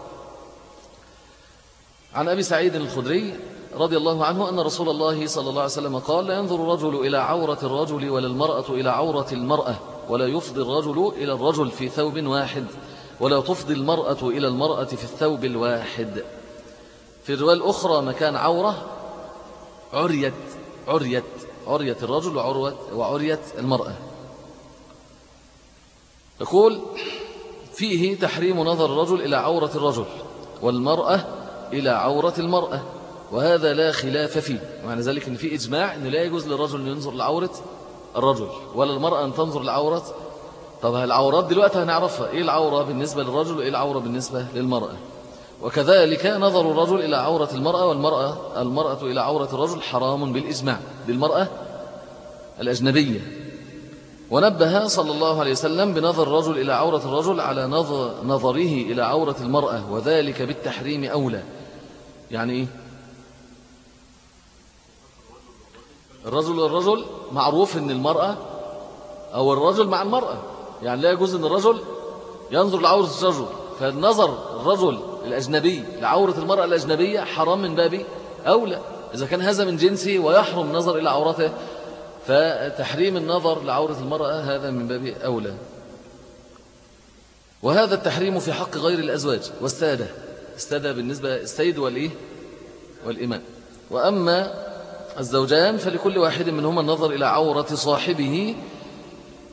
عن أبي سعيد الخدري رضي الله عنه أن رسول الله صلى الله عليه وسلم قال لا ينظر الرجل إلى عورة الرجل ولا المرأة إلى عورة المرأة ولا يفضي الرجل إلى الرجل في ثوب واحد ولا تفضي المرأة إلى المرأة في الثوب الواحد. في الرواية الأخرى مكان عورة عريت عريت عريت الرجل وعريت المرأة. يقول فيه تحريم نظر الرجل إلى عورة الرجل والمرأة إلى عورة المرأة وهذا لا خلاف فيه. ومعنى ذلك أن في إجماع أنه لا يجوز للرجل أن ينظر لعورة الرجل ولا المرأة أن تنظر لعورة. طب العورات دلوقتي هنعرفها؟ إيه العورة بالنسبة للرجل وإيه العورة بالنسبة للمرأة؟ وكذلك نظر الرجل إلى عورة المرأة والمرأة المرأة إلى عورة الرجل حرام بالإجماع للمرأة الأجنبية. ونبه صلى الله عليه وسلم بنظر الرجل إلى عورة الرجل على نظر نظره إلى عورة المرأة وذلك بالتحريم أولى. يعني إيه؟ الرجل والرجل معروف أن المرأة أو الرجل مع المرأة. يعني لا يجوز أن الرجل ينظر لعورة الرجل. فالنظر الرجل الأجنبي لعورة المرأة الأجنبية حرام من باب أولى. إذا كان هذا من جنسه ويحرم النظر إلى عورته فتحريم النظر لعورة المرأة هذا من باب أولى. وهذا التحريم في حق غير الأزواج والسادة. السادة بالنسبة السيد والإيه؟ والإمام. وأما الزوجان فلكل واحد منهما النظر إلى عورة صاحبه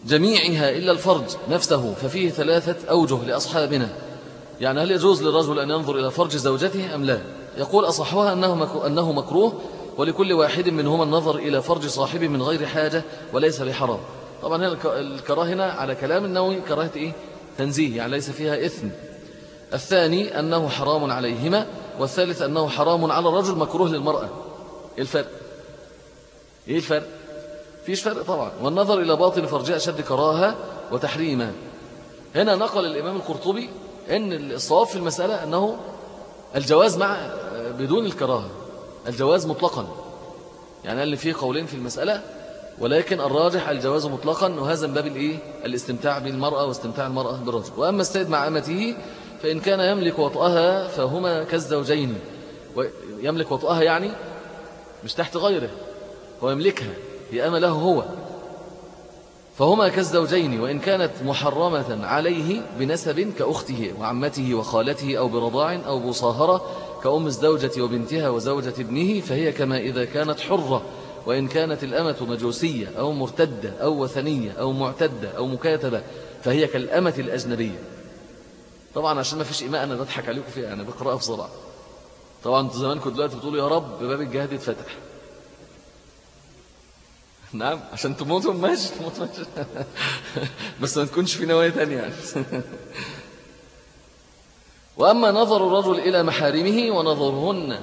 جميعها إلا الفرج نفسه ففيه ثلاثة أوجه لأصحابنا. يعني هل يجوز للرجل أن ينظر إلى فرج زوجته أم لا؟ يقول أصحها أنه, أنه مكروه ولكل واحد منهما النظر إلى فرج صاحبه من غير حاجة وليس بحرام. طبعا هنا الكراهنة على كلام النووي كراهة إيه؟ تنزيه يعني ليس فيها إثم. الثاني أنه حرام عليهما والثالث أنه حرام على الرجل مكروه للمرأة. إيه الفرق؟ إيه الفرق؟ فيش فرق طبعا. والنظر إلى باطن فرجها أشد كراهة وتحريما. هنا نقل الإمام القرطبي أن الصواب في المسألة أنه الجواز مع بدون الكراهة. الجواز مطلقا. يعني قال فيه قولين في المسألة ولكن الراجح الجواز مطلقا وهذا من باب الإيه؟ الاستمتاع بالمرأة واستمتاع المرأة بالرجل. وأما السيد مع أمته فإن كان يملك وطأها فهما كالزوجين. يملك وطأها يعني مش تحت غيره هو يملكها هي أما له هو. فهما كالزوجين وإن كانت محرمة عليه بنسب كأخته وعمته وخالته أو برضاع أو بصاهرة كأم الزوجة وبنتها وزوجة ابنه فهي كما إذا كانت حرة وإن كانت الأمة مجوسية أو مرتدة أو وثنية أو معتدة أو مكاتبة فهي كالأمة الأجنبية. طبعا عشان ما فيش إيماء أنا بضحك عليكم فيها أنا بقرأها بسرعة. طبعا أنتوا زمانكم دلوقتي بتقولوا يا رب باب الجهاد يتفتح نعم عشان تموتوا ماشي تموت ماشي بس ما تكونش في نوايا تانية يعني. وأما نظر الرجل إلى محارمه ونظرهن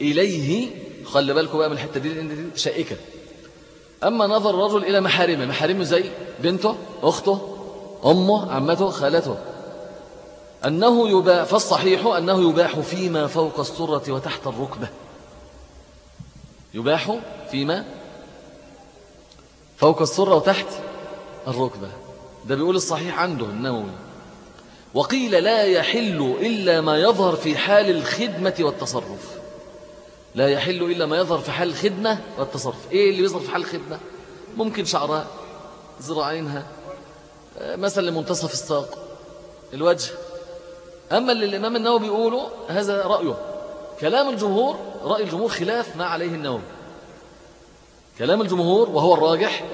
إليه خلي بالكم بقى من الحتة دي لأن دي شائكة. أما نظر الرجل إلى محارمه محارمه زي بنته أخته أمه عمته خالته. أنه يباح فالصحيح أنه يباح فيما فوق السرة وتحت الركبة. يباح فيما فوق السرة وتحت الركبة. ده بيقول الصحيح عنده النووي. وقيل لا يحل إلا ما يظهر في حال الخدمة والتصرف. لا يحل إلا ما يظهر في حال الخدمة والتصرف. إيه اللي يظهر في حال الخدمة؟ ممكن شعرها زراعينها مثلا لمنتصف الساق. الوجه. أما اللي الإمام النووي بيقوله هذا رأيه. كلام الجمهور رأي الجمهور خلاف ما عليه النووي. كلام الجمهور وهو الراجح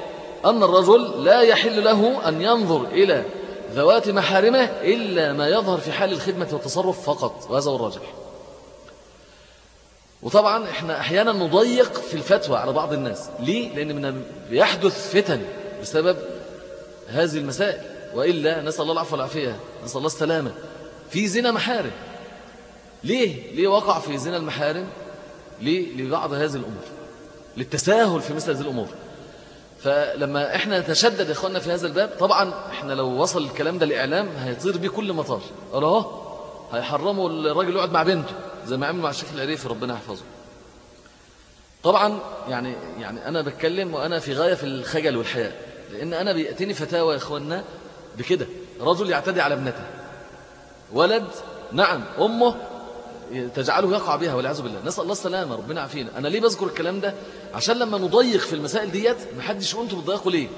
أن الرجل لا يحل له أن ينظر إلى ذوات محارمه إلا ما يظهر في حال الخدمة والتصرف فقط وهذا هو الراجح وطبعا إحنا أحيانا نضيق في الفتوى على بعض الناس ليه؟ لأن من بيحدث فتن بسبب هذه المسائل وإلا نسأل الله العفو والعافية نسأل الله السلامة في زنا محارم ليه؟ ليه وقع في زنا المحارم؟ ليه؟ لبعض هذه الأمور للتساهل في مثل هذه الأمور فلما إحنا نتشدد يا اخوانا في هذا الباب طبعا إحنا لو وصل الكلام ده لإعلام هيطير بيه كل مطار. أهو هيحرموا الراجل يقعد مع بنته زي ما عملوا مع الشيخ العريفي ربنا يحفظه. طبعا يعني يعني أنا بتكلم وأنا في غاية في الخجل والحياء لأن أنا بيأتيني فتاوى يا اخوانا بكده رجل يعتدي على ابنته. ولد نعم أمه تجعله يقع بها والعياذ بالله. نسأل الله السلامة ربنا عافينا أنا ليه بذكر الكلام ده؟ عشان لما نضيق في المسائل ديت محدش يقول أنتم بتضيقوا ليه.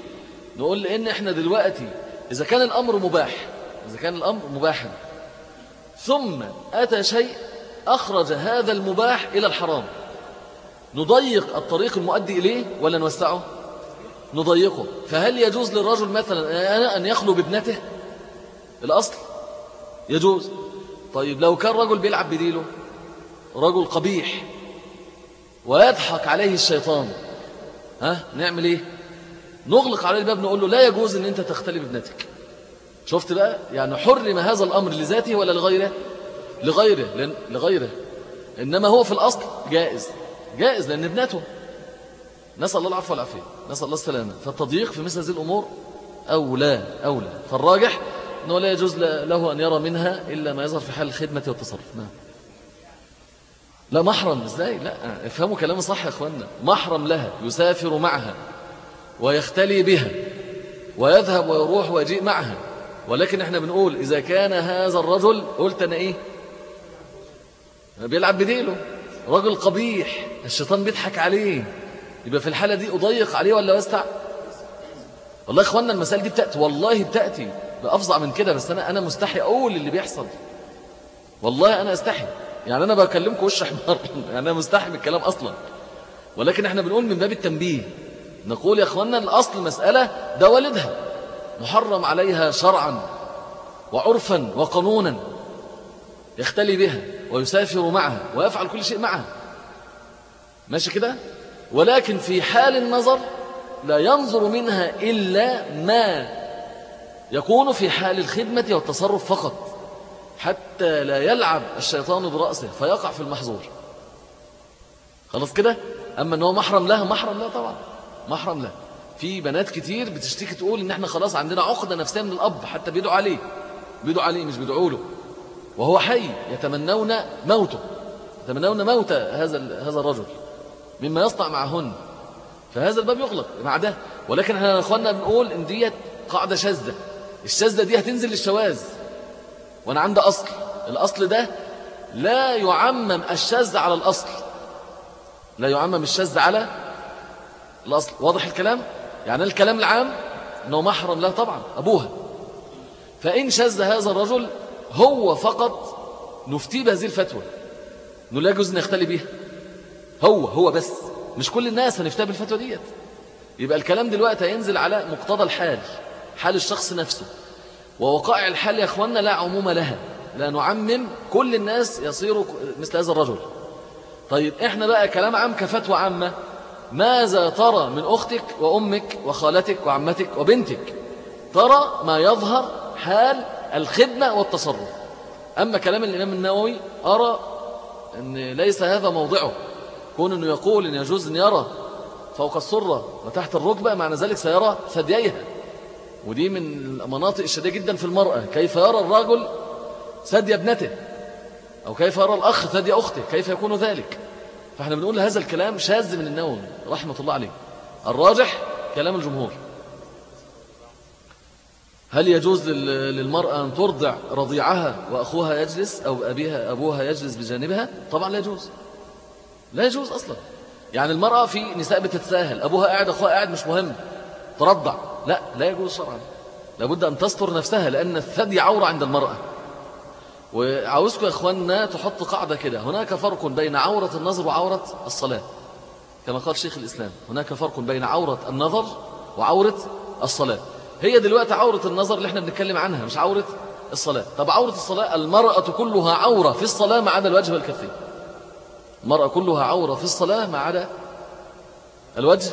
نقول لأن إحنا دلوقتي إذا كان الأمر مباح إذا كان الأمر مباحا ثم أتى شيء أخرج هذا المباح إلى الحرام. نضيق الطريق المؤدي إليه ولا نوسعه؟ نضيقه. فهل يجوز للرجل مثلا أن يخلو بابنته؟ الأصل يجوز. طيب لو كان رجل بيلعب بديله رجل قبيح ويضحك عليه الشيطان ها نعمل إيه؟ نغلق عليه الباب نقول له لا يجوز إن أنت تختلي بابنتك. شفت بقى؟ يعني حرم هذا الأمر لذاته ولا لغيره؟ لغيره لغيره. إنما هو في الأصل جائز. جائز لأن ابنته. نسأل الله العفو والعافية. نسأل الله السلامة. فالتضييق في مثل هذه الأمور أولى أولى. فالراجح أنه لا يجوز له أن يرى منها إلا ما يظهر في حال الخدمة والتصرف. نعم. لا محرم إزاي؟ لا افهموا كلامي صح يا اخوانا محرم لها يسافر معها ويختلي بها ويذهب ويروح ويجيء معها. ولكن إحنا بنقول إذا كان هذا الرجل قلت أنا إيه؟ بيلعب بديله. رجل قبيح الشيطان بيضحك عليه. يبقى في الحالة دي أضيق عليه ولا وسع والله يا اخوانا المسائل دي بتأتي والله بتأتي. بأفظع من كده بس أنا أنا مستحي أقول اللي بيحصل. والله أنا أستحي. يعني أنا بكلمكم وش حمار يعني أنا مستحي من الكلام أصلا. ولكن إحنا بنقول من باب التنبيه. نقول يا أخوانا الأصل المسألة ده والدها. محرم عليها شرعا وعرفا وقانونا يختلي بها ويسافر معها ويفعل كل شيء معها. ماشي كده؟ ولكن في حال النظر لا ينظر منها إلا ما يكون في حال الخدمة والتصرف فقط حتى لا يلعب الشيطان برأسه فيقع في المحظور. خلاص كده؟ أما أنه محرم له محرم له طبعا محرم له. في بنات كتير بتشتكي تقول إن إحنا خلاص عندنا عقدة نفسية من الأب حتى بيدعوا عليه. بيدعوا عليه مش بيدعوا له. وهو حي يتمنون موته. يتمنون موت هذا هذا الرجل. مما يصنع معهن. فهذا الباب يغلق مع ده ولكن إحنا اخواننا بنقول إن ديت قاعدة شاذة. الشاذة دي هتنزل للشواذ. وأنا عندي أصل. الأصل ده لا يعمم الشاذ على الأصل. لا يعمم الشاذ على الأصل. واضح الكلام؟ يعني الكلام العام أنه محرم. لا طبعا. أبوها. فإن شذ هذا الرجل هو فقط نفتي بهذه الفتوى. أنه لا يجوز أن يختلي بها هو هو بس. مش كل الناس هنفتى بالفتوى ديت. يبقى الكلام دلوقتي هينزل على مقتضى الحال. حال الشخص نفسه. ووقائع الحال يا أخوانا لا عموم لها. لا نعمم كل الناس يصيروا مثل هذا الرجل. طيب إحنا بقى كلام عام كفتوى عامة. ماذا ترى من أختك وأمك وخالتك وعمتك وبنتك؟ ترى ما يظهر حال الخدمة والتصرف. أما كلام الإمام النووي أرى أن ليس هذا موضعه. كون أنه يقول أن يجوز أن يرى فوق السرة وتحت الركبة معنى ذلك سيرى ثدييها. ودي من المناطق الشديدة جدا في المرأة. كيف يرى الرجل ثدي ابنته؟ أو كيف يرى الأخ ثدي أخته؟ كيف يكون ذلك؟ فإحنا بنقول هذا الكلام شاذ من النووي رحمة الله عليه. الراجح كلام الجمهور. هل يجوز للمرأة أن ترضع رضيعها وأخوها يجلس أو أبيها أبوها يجلس بجانبها؟ طبعا لا يجوز. لا يجوز أصلا. يعني المرأة في نساء بتتساهل أبوها قاعد أخوها قاعد مش مهم. ترضع. لا لا يجوز شرعا. لابد أن تستر نفسها لأن الثدي عورة عند المرأة. وعاوزكم يا إخواننا تحط قاعدة كده. هناك فرق بين عورة النظر وعورة الصلاة. كما قال شيخ الإسلام هناك فرق بين عورة النظر وعورة الصلاة. هي دلوقتي عورة النظر اللي إحنا بنتكلم عنها مش عورة الصلاة. طب عورة الصلاة المرأة كلها عورة في الصلاة ما عدا الوجه والكفين. المرأة كلها عورة في الصلاة ما عدا الوجه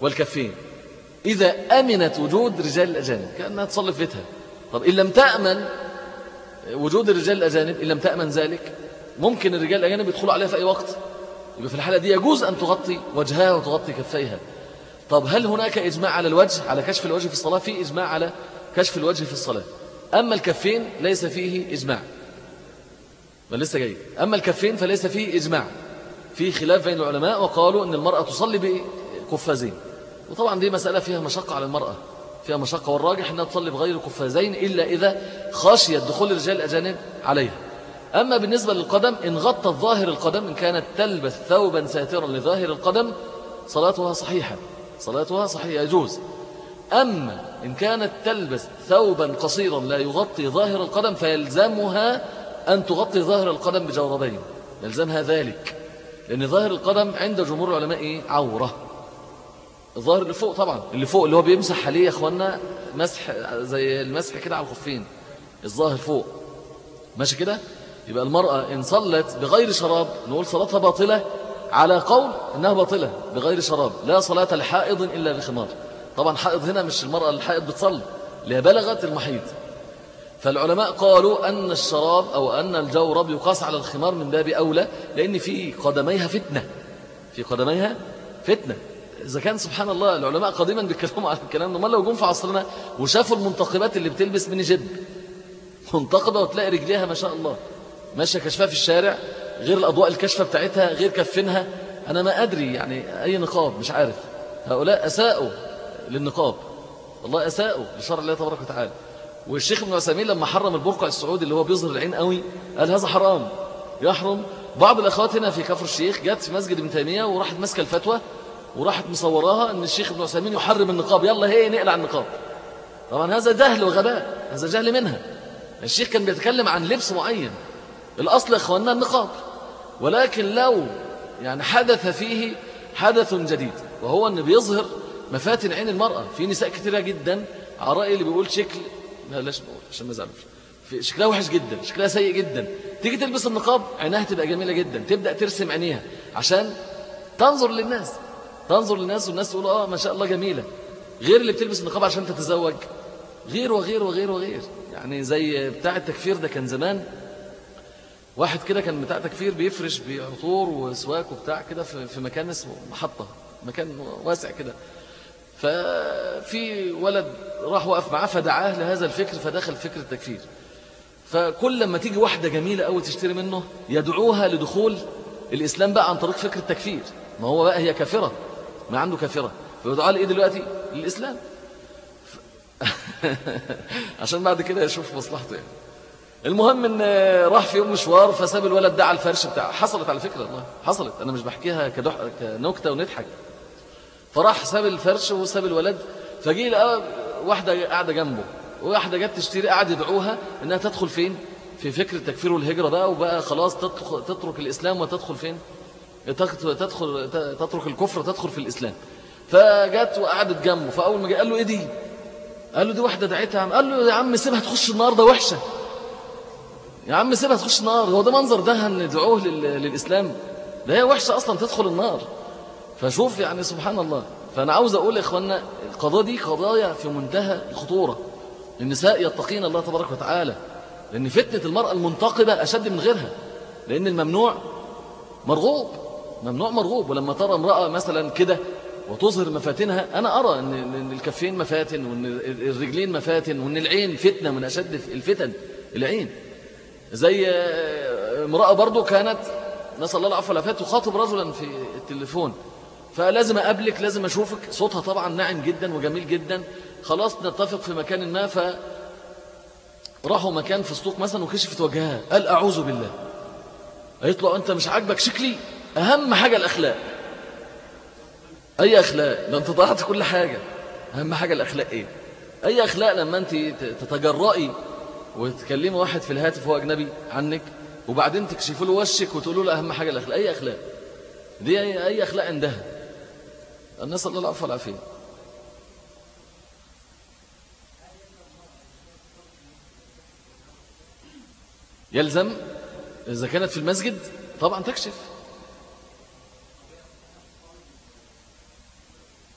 والكفين. إذا أمنت وجود رجال الأجانب كأنها تصلي في بيتها. طب إن لم تأمن وجود الرجال الأجانب إن لم تأمن ذلك ممكن الرجال الأجانب يدخلوا عليها في أي وقت؟ يبقى في الحالة دي يجوز أن تغطي وجهها وتغطي كفيها. طب هل هناك إجماع على الوجه على كشف الوجه في الصلاة؟ في إجماع على كشف الوجه في الصلاة. أما الكفين ليس فيه إجماع. ما لسه جاي. أما الكفين فليس فيه إجماع. في خلاف بين العلماء وقالوا أن المرأة تصلي بقفازين وطبعا دي مسألة فيها مشقة على المرأة فيها مشقة والراجح أنها تصلي بغير قفازين إلا إذا خشيت دخول الرجال الأجانب عليها. أما بالنسبة للقدم إن غطت ظاهر القدم إن كانت تلبس ثوبا ساترا لظاهر القدم صلاتها صحيحة صلاتها صحيحة يجوز. أما إن كانت تلبس ثوبا قصيرا لا يغطي ظاهر القدم فيلزمها أن تغطي ظاهر القدم بجوربين يلزمها ذلك لأن ظاهر القدم عند جمهور العلماء؟ عورة. الظاهر اللي فوق طبعا اللي فوق اللي هو بيمسح عليه يا أخوانا مسح زي المسح كده على الخفين الظاهر فوق. ماشي كده؟ يبقى المرأة إن صلت بغير شراب نقول صلاتها باطلة على قول إنها باطلة بغير شراب لا صلاة لحائض إلا بخمار. طبعا حائض هنا مش المرأة الحائض بتصلي اللي بلغت المحيط فالعلماء قالوا أن الشراب أو أن الجورب يقاس على الخمار من باب أولى لأن في قدميها فتنة. في قدميها فتنة. إذا كان سبحان الله العلماء قديما بيتكلموا على الكلام ده لو جم في عصرنا وشافوا المنتقبات اللي بتلبس من جد منتقبة وتلاقي رجليها ما شاء الله ماشية كشفها في الشارع غير الأضواء الكشفة بتاعتها غير كفنها أنا ما أدري يعني أي نقاب مش عارف. هؤلاء أساءوا للنقاب. والله أساءوا لشرع الله تبارك وتعالى. والشيخ ابن عثيمين لما حرم البرقع السعودي اللي هو بيظهر العين قوي قال هذا حرام. يحرم. بعض الأخوات هنا في كفر الشيخ جت في مسجد ابن تيمية وراحت ماسكة الفتوى. وراحت مصوراها أن الشيخ ابن عثيمين يحرم النقاب. يلا هي نقلع النقاب. طبعا هذا جهل وغباء. هذا جهل منها. الشيخ كان بيتكلم عن لبس معين. الأصل يا إخواننا النقاب. ولكن لو يعني حدث فيه حدث جديد وهو أن بيظهر مفاتن عين المرأة. في نساء كثيرة جدا. رأي اللي بيقول شكل لا لاش بقول عشان ما يزعلوش شكلها وحش جدا. شكلها سيء جدا. تيجي تلبس النقاب عينها تبقى جميلة جدا. تبدأ ترسم عينيها. عشان تنظر للناس. تنظر للناس والناس تقول آه ما شاء الله جميلة. غير اللي بتلبس النقاب عشان تتزوج. غير وغير وغير وغير. يعني زي بتاع التكفير ده كان زمان. واحد كده كان بتاع تكفير بيفرش بعطور وسواك وبتاع كده في مكان اسمه محطة مكان واسع كده. ففي ولد راح وقف معاه فدعاه لهذا الفكر فدخل فكر التكفير. فكل لما تيجي واحدة جميلة أول تشتري منه يدعوها لدخول الإسلام بقى عن طريق فكر التكفير. ما هو بقى هي كافرة. ما عنده كافرة. فيدعوها لإيه دلوقتي؟ للإسلام. عشان بعد كده يشوف مصلحته يعني. المهم إن راح في يوم مشوار فساب الولد ده على الفرش بتاعه حصلت على فكرة الله حصلت. أنا مش بحكيها كدح... كنكتة ونضحك. فراح ساب الفرش وساب الولد. فجي لقى واحدة قاعدة جنبه. وواحدة جت تشتري قاعد يدعوها إنها تدخل فين؟ في فكر التكفير والهجرة بقى وبقى خلاص تترك الإسلام وتدخل فين؟ تدخل تترك الكفر وتدخل في الإسلام. فجت وقعدت جنبه فأول ما جاء قال له إيه دي؟ قال له دي واحدة دعيتها قال له يا عم سيبها تخش النار ده وحشة. يا عم سيبها تخش النار هو ده منظر ده ندعوه للإسلام. ده هي وحشة أصلا تدخل النار. فشوف يعني سبحان الله. فأنا عاوز أقول يا إخوانا القضاء دي قضايا في منتهى الخطورة. النساء يتقين الله تبارك وتعالى. لأن فتنة المرأة المنتقبة أشد من غيرها. لأن الممنوع مرغوب. ممنوع مرغوب ولما ترى امرأة مثلا كده وتظهر مفاتنها أنا أرى أن الكفين مفاتن وأن الرجلين مفاتن وأن العين فتنة من أشد الفتن العين. زي امرأة برضو كانت نسأل الله العفو والعافية تخاطب رجلا في التليفون. فلازم أقابلك لازم أشوفك. صوتها طبعا ناعم جدا وجميل جدا. خلاص نتفق في مكان ما ف راحوا مكان في السوق مثلا وكشفت وجهها. قال أعوذ بالله. قالت له أنت مش عاجبك شكلي؟ أهم حاجة الأخلاق. أي أخلاق؟ ده أنت ضيعت كل حاجة. أهم حاجة الأخلاق إيه؟ أي أخلاق لما أنت تتجرأي وتكلمي واحد في الهاتف هو أجنبي عنك وبعدين تكشفوا له وشك وتقولوا له أهم حاجة الأخلاق. أي أخلاق؟ دي أي أخلاق عندها. الناس الله العفو والعافية يلزم إذا كانت في المسجد طبعا تكشف.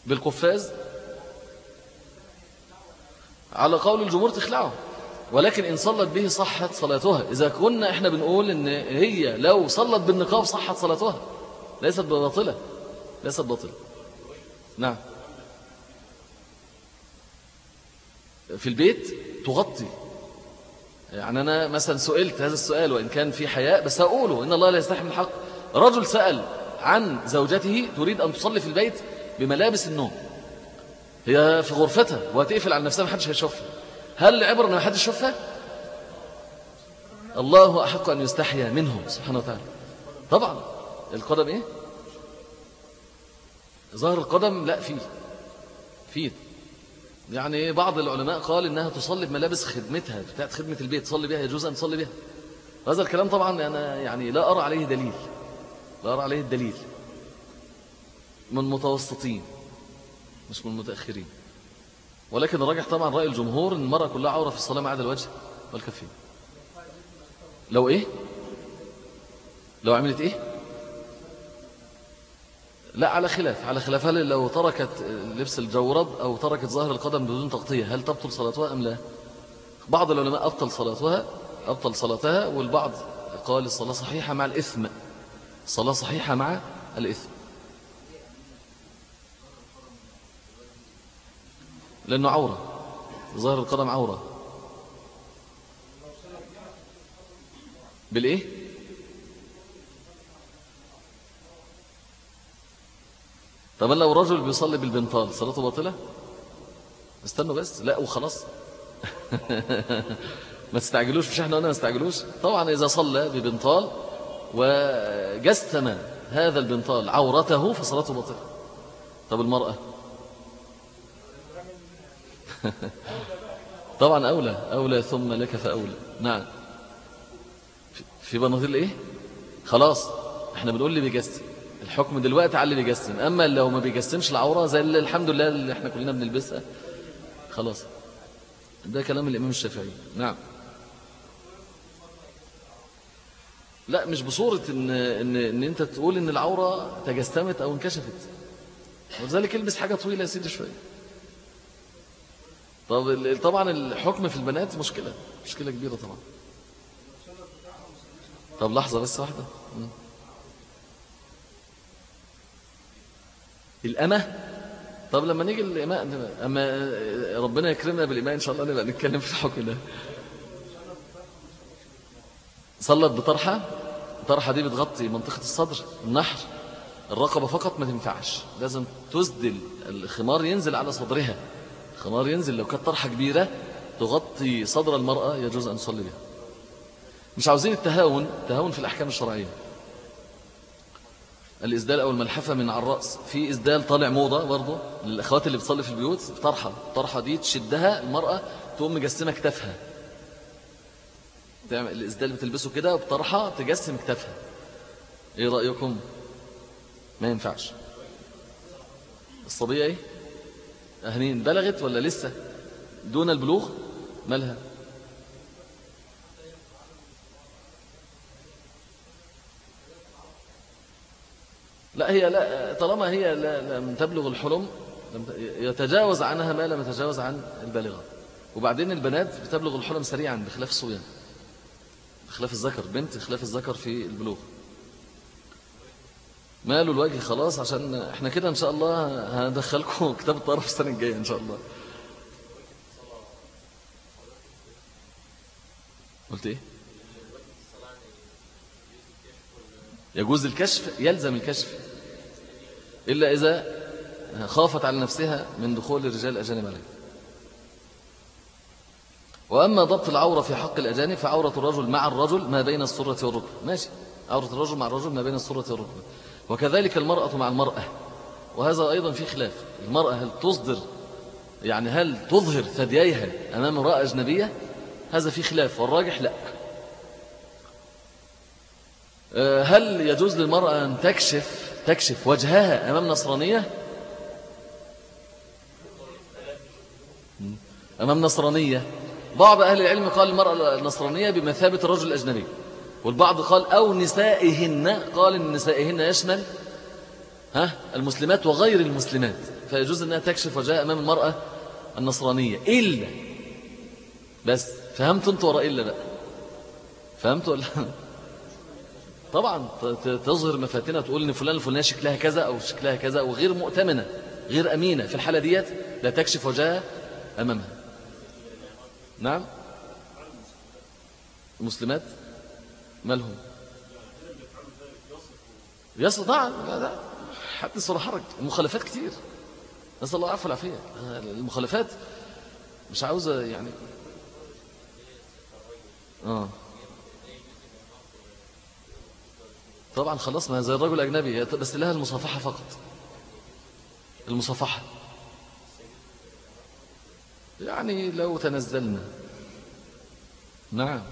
بالقفاز؟ على قول الجمهور تخلعه. ولكن إن صلت به صحت صلاتها. إذا كنا إحنا بنقول إن هي لو صلت بالنقاب صحت صلاتها. ليست باطلة. ليست باطلة. نعم. في البيت تغطي. يعني أنا مثلا سئلت هذا السؤال وإن كان في حياء بس أقوله إن الله لا يستحمل الحق. رجل سأل عن زوجته تريد أن تصلي في البيت؟ بملابس النوم. هي في غرفتها وهتقفل على نفسها محدش هيشوفها. هل العبر أن محدش يشوفها؟ الله أحق أن يستحيا منه سبحانه وتعالى. طبعا. القدم إيه؟ ظهر القدم لا فيه فيه يعني بعض العلماء قال إنها تصلي بملابس خدمتها بتاعت خدمة البيت تصلي بها يجوز أن تصلي بها هذا الكلام طبعا أنا يعني لا أرى عليه دليل. لا أرى عليه الدليل. من متوسطين مش من متأخرين. ولكن الراجح طبعا رأي الجمهور أن المرأة كلها عورة في الصلاة ما عدا الوجه والكفين. لو إيه؟ لو عملت إيه؟ لا على خلاف على خلاف. هل لو تركت لبس الجورب أو تركت ظاهر القدم بدون تغطية هل تبطل صلاتها أم لا؟ بعض العلماء أبطل صلاتها أبطل صلاتها والبعض قال الصلاة صحيحة مع الإثم. صلاة صحيحة مع الإثم. لأنه عورة. ظاهر القدم عورة. بالإيه؟ طب لو رجل بيصلي بالبنطال. صلاته باطلة؟ استنوا بس. لا وخلاص. ما تستعجلوش مش إحنا قلنا ما تستعجلوش طبعا إذا صلى ببنطال وجسم هذا البنطال عورته فصلاته باطلة. طب المرأة؟ طبعا أولى أولى ثم لك فأولى. نعم. في بناطيل إيه؟ خلاص إحنا بنقول لي بيجسم. الحكم دلوقتي على اللي بيجسم. أما لو ما بيجسمش العورة زي اللي الحمد لله اللي إحنا كلنا بنلبسها خلاص. ده كلام الإمام الشافعي. نعم. لا مش بصورة إن, إن, إن أنت تقول إن العورة تجسمت أو انكشفت. ولذلك البس حاجة طويلة يا سيدي شوية. طب طبعا الحكم في البنات مشكلة مشكلة كبيرة طبعا. طب لحظة بس واحدة. الأمة؟ طب لما نيجي الإماء أما ربنا يكرمنا بالإماء إن شاء الله نبقى نتكلم في الحكم ده. صلت بطرحة؟ الطرحة دي بتغطي منطقة الصدر النحر الرقبة فقط ما تنفعش. لازم تسدل الخمار ينزل على صدرها. الخمار ينزل لو كانت طرحة كبيرة تغطي صدر المرأة يجوز أن تصلي بها. مش عاوزين التهاون التهاون في الأحكام الشرعية. الإسدال أو الملحفة من على الرأس. في إسدال طالع موضة برضه للأخوات اللي بتصلي في البيوت طرحة. الطرحة دي تشدها المرأة تقوم مجسمة كتافها. تعمل الإسدال بتلبسه كده بطرحة تجسم كتافها. إيه رأيكم؟ ما ينفعش. الصبية إيه؟ أهنين بلغت ولا لسه؟ دون البلوغ؟ مالها؟ لا هي لا طالما هي لا لم تبلغ الحلم يتجاوز عنها ما لم يتجاوز عن البالغة. وبعدين البنات بتبلغ الحلم سريعا بخلاف الصبيان بخلاف الذكر بنت خلاف الذكر في البلوغ. ماله الوجه خلاص عشان إحنا كده إن شاء الله هندخلكم كتاب الطرف السنة الجاية إن شاء الله. قلت إيه؟ يجوز الكشف يلزم الكشف. إلا إذا خافت على نفسها من دخول الرجال الأجانب عليه. وأما ضبط العورة في حق الأجانب فعورة الرجل مع الرجل ما بين السرة والركبة. ماشي. عورة الرجل مع الرجل ما بين السرة والركبة. وكذلك المرأة مع المرأة وهذا أيضا في خلاف. المرأة هل تصدر يعني هل تظهر ثدييها أمام امرأة أجنبية؟ هذا في خلاف والراجح لا. آه، هل يجوز للمرأة أن تكشف تكشف وجهها أمام نصرانية؟ أمام نصرانية. بعض أهل العلم قال المرأة النصرانية بمثابة الرجل الأجنبي. والبعض قال أو نسائهن قال إن نسائهن يشمل ها المسلمات وغير المسلمات. فيجوز أنها تكشف وجهها أمام المرأة النصرانية. إلا. بس فهمت أنت وراء إلا بقى. فهمت ولا؟ طبعا تظهر مفاتنة تقول إن فلان الفلانية شكلها كذا أو شكلها كذا وغير مؤتمنة غير أمينة. في الحالة ديت لا تكشف وجهها أمامها. نعم؟ المسلمات؟ مالهم يصل طبعا لا لا. حدث ولا حرج. المخالفات كتير. نسأل الله العفو والعافية. المخالفات مش عاوزة يعني. آه. طبعا خلاص ما زي الرجل الأجنبي. بس لها المصافحة فقط. المصافحة. يعني لو تنزلنا. نعم.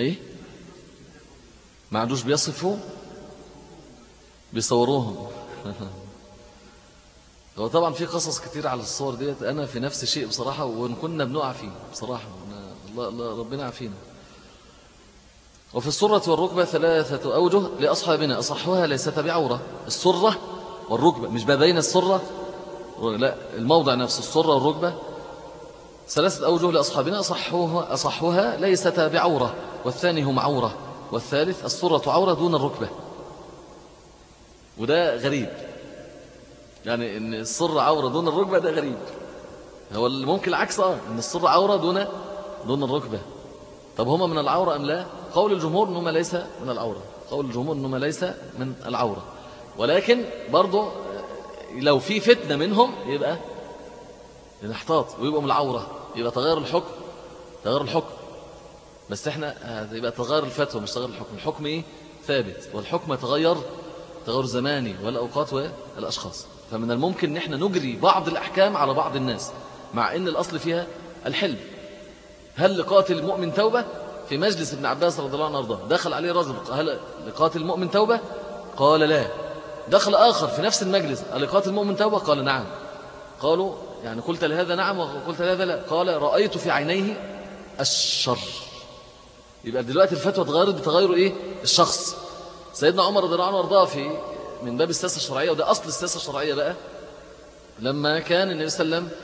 إيه؟ ما عندوش بيصفوا؟ بيصوروهم. هو طبعا في قصص كتير على الصور ديت. أنا في نفس الشيء بصراحة وإن كنا بنقع فيه بصراحة. الله, الله ربنا عافينا وفي السرة والركبة ثلاثة أوجه لأصحابنا. أصحها ليست بعورة. السرة والركبة. مش ما بين السرة؟ لا الموضع نفسه. السرة والركبة. ثلاثة أوجه لأصحابنا. أصحوها, أصحوها ليست بعورة. والثاني هم عورة والثالث السرة عورة دون الركبة. وده غريب. يعني إن السر عورة دون الركبة ده غريب. هو ممكن العكس آه إن السر عورة دون دون الركبة. طب هما من العورة أم لا؟ قول الجمهور أنهما ليس من العورة. قول الجمهور أنهما ليس من العورة. ولكن برضو لو في فتنة منهم يبقى نحتاط ويبقوا من العورة. يبقى تغير الحكم تغير الحكم. بس إحنا يبقى تغير الفتوى مش تغير الحكم. الحكم إيه؟ ثابت. والحكم يتغير تغير زماني والأوقات والأشخاص. فمن الممكن إن إحنا نجري بعض الأحكام على بعض الناس مع إن الأصل فيها الحلم. هل لقاتل المؤمن توبة؟ في مجلس ابن عباس رضي الله عنه أرضاه. دخل عليه رجل هل لقاتل المؤمن توبة؟ قال لا. دخل آخر في نفس المجلس لقاتل المؤمن توبة؟ قال نعم. قالوا يعني قلت لهذا نعم وقلت لهذا لا. قال رأيت في عينيه الشر. يبقى دلوقتي الفتوى اتغيرت بتغير إيه؟ الشخص. سيدنا عمر رضي الله عنه وارضاه في من باب السياسة الشرعية وده أصل السياسة الشرعية بقى. لما كان النبي صلى الله عليه وسلم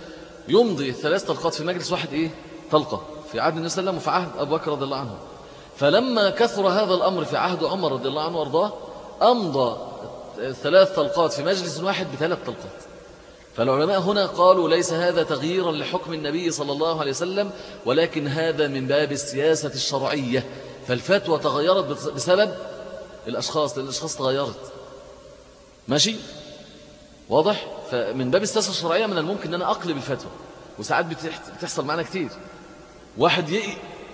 يمضي ثلاث طلقات في مجلس واحد إيه؟ طلقة في عهد النبي صلى الله عليه وسلم وفي عهد أبو بكر رضي الله عنه. فلما كثر هذا الأمر في عهد عمر رضي الله عنه وارضاه أمضى ثلاث طلقات في مجلس واحد بثلاث طلقات. فالعلماء هنا قالوا ليس هذا تغييرا لحكم النبي صلى الله عليه وسلم ولكن هذا من باب السياسة الشرعية. فالفتوى تغيرت بسبب الأشخاص لأن الأشخاص تغيرت. ماشي؟ واضح؟ فمن باب السياسة الشرعية من الممكن أن أنا أقلب الفتوى. وساعات بتحصل معنا كتير. واحد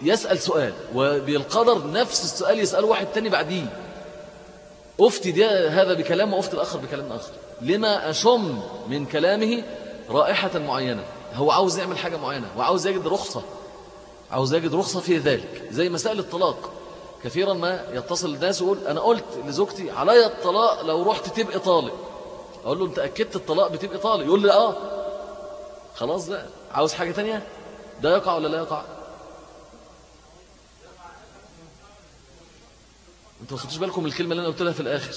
يسأل سؤال وبالقدر نفس السؤال يسأله واحد تاني بعديه. أفتي ده هذا بكلام وأفتي الآخر بكلام آخر. لما أشم من كلامه رائحة معينة. هو عاوز يعمل حاجة معينة وعاوز يجد رخصة. عاوز يجد رخصة في ذلك زي مسائل الطلاق. كثيرا ما يتصل الناس ويقول أنا قلت لزوجتي علي الطلاق لو رحت تبقى طالق. أقول له أنت أكدت الطلاق بتبقى طالق؟ يقول لي آه. خلاص بقى. عاوز حاجة تانية؟ ده يقع ولا لا يقع؟ أنتوا ما خدتوش بالكم الكلمة اللي أنا قلت لها في الآخر.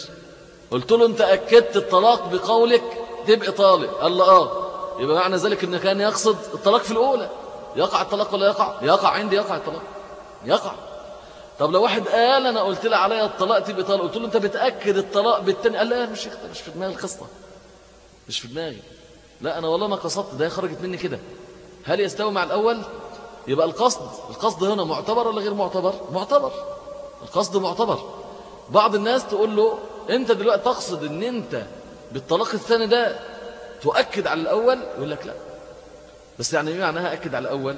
قلت له أنت أكدت الطلاق بقولك؟ تبقى طالق قال له آه. يبقى معنى ذلك أنه كان يقصد الطلاق في الأولى. يقع الطلاق ولا يقع؟ يقع. عندي يقع الطلاق. يقع. طب لو واحد قال أنا قلت له عليا الطلاق تبقى طالق قلت له أنت بتأكد الطلاق بالتاني؟ قال لا مش مش في دماغي القصة. مش في دماغي. لا أنا والله ما قصدت. ده خرجت مني كده. هل يستوي مع الأول؟ يبقى القصد القصد هنا معتبر ولا غير معتبر؟ معتبر. القصد معتبر. بعض الناس تقول له انت دلوقتي تقصد ان انت بالطلاق الثاني ده تؤكد على الأول؟ يقول لك لا. بس يعني إيه معناها أكد على الأول.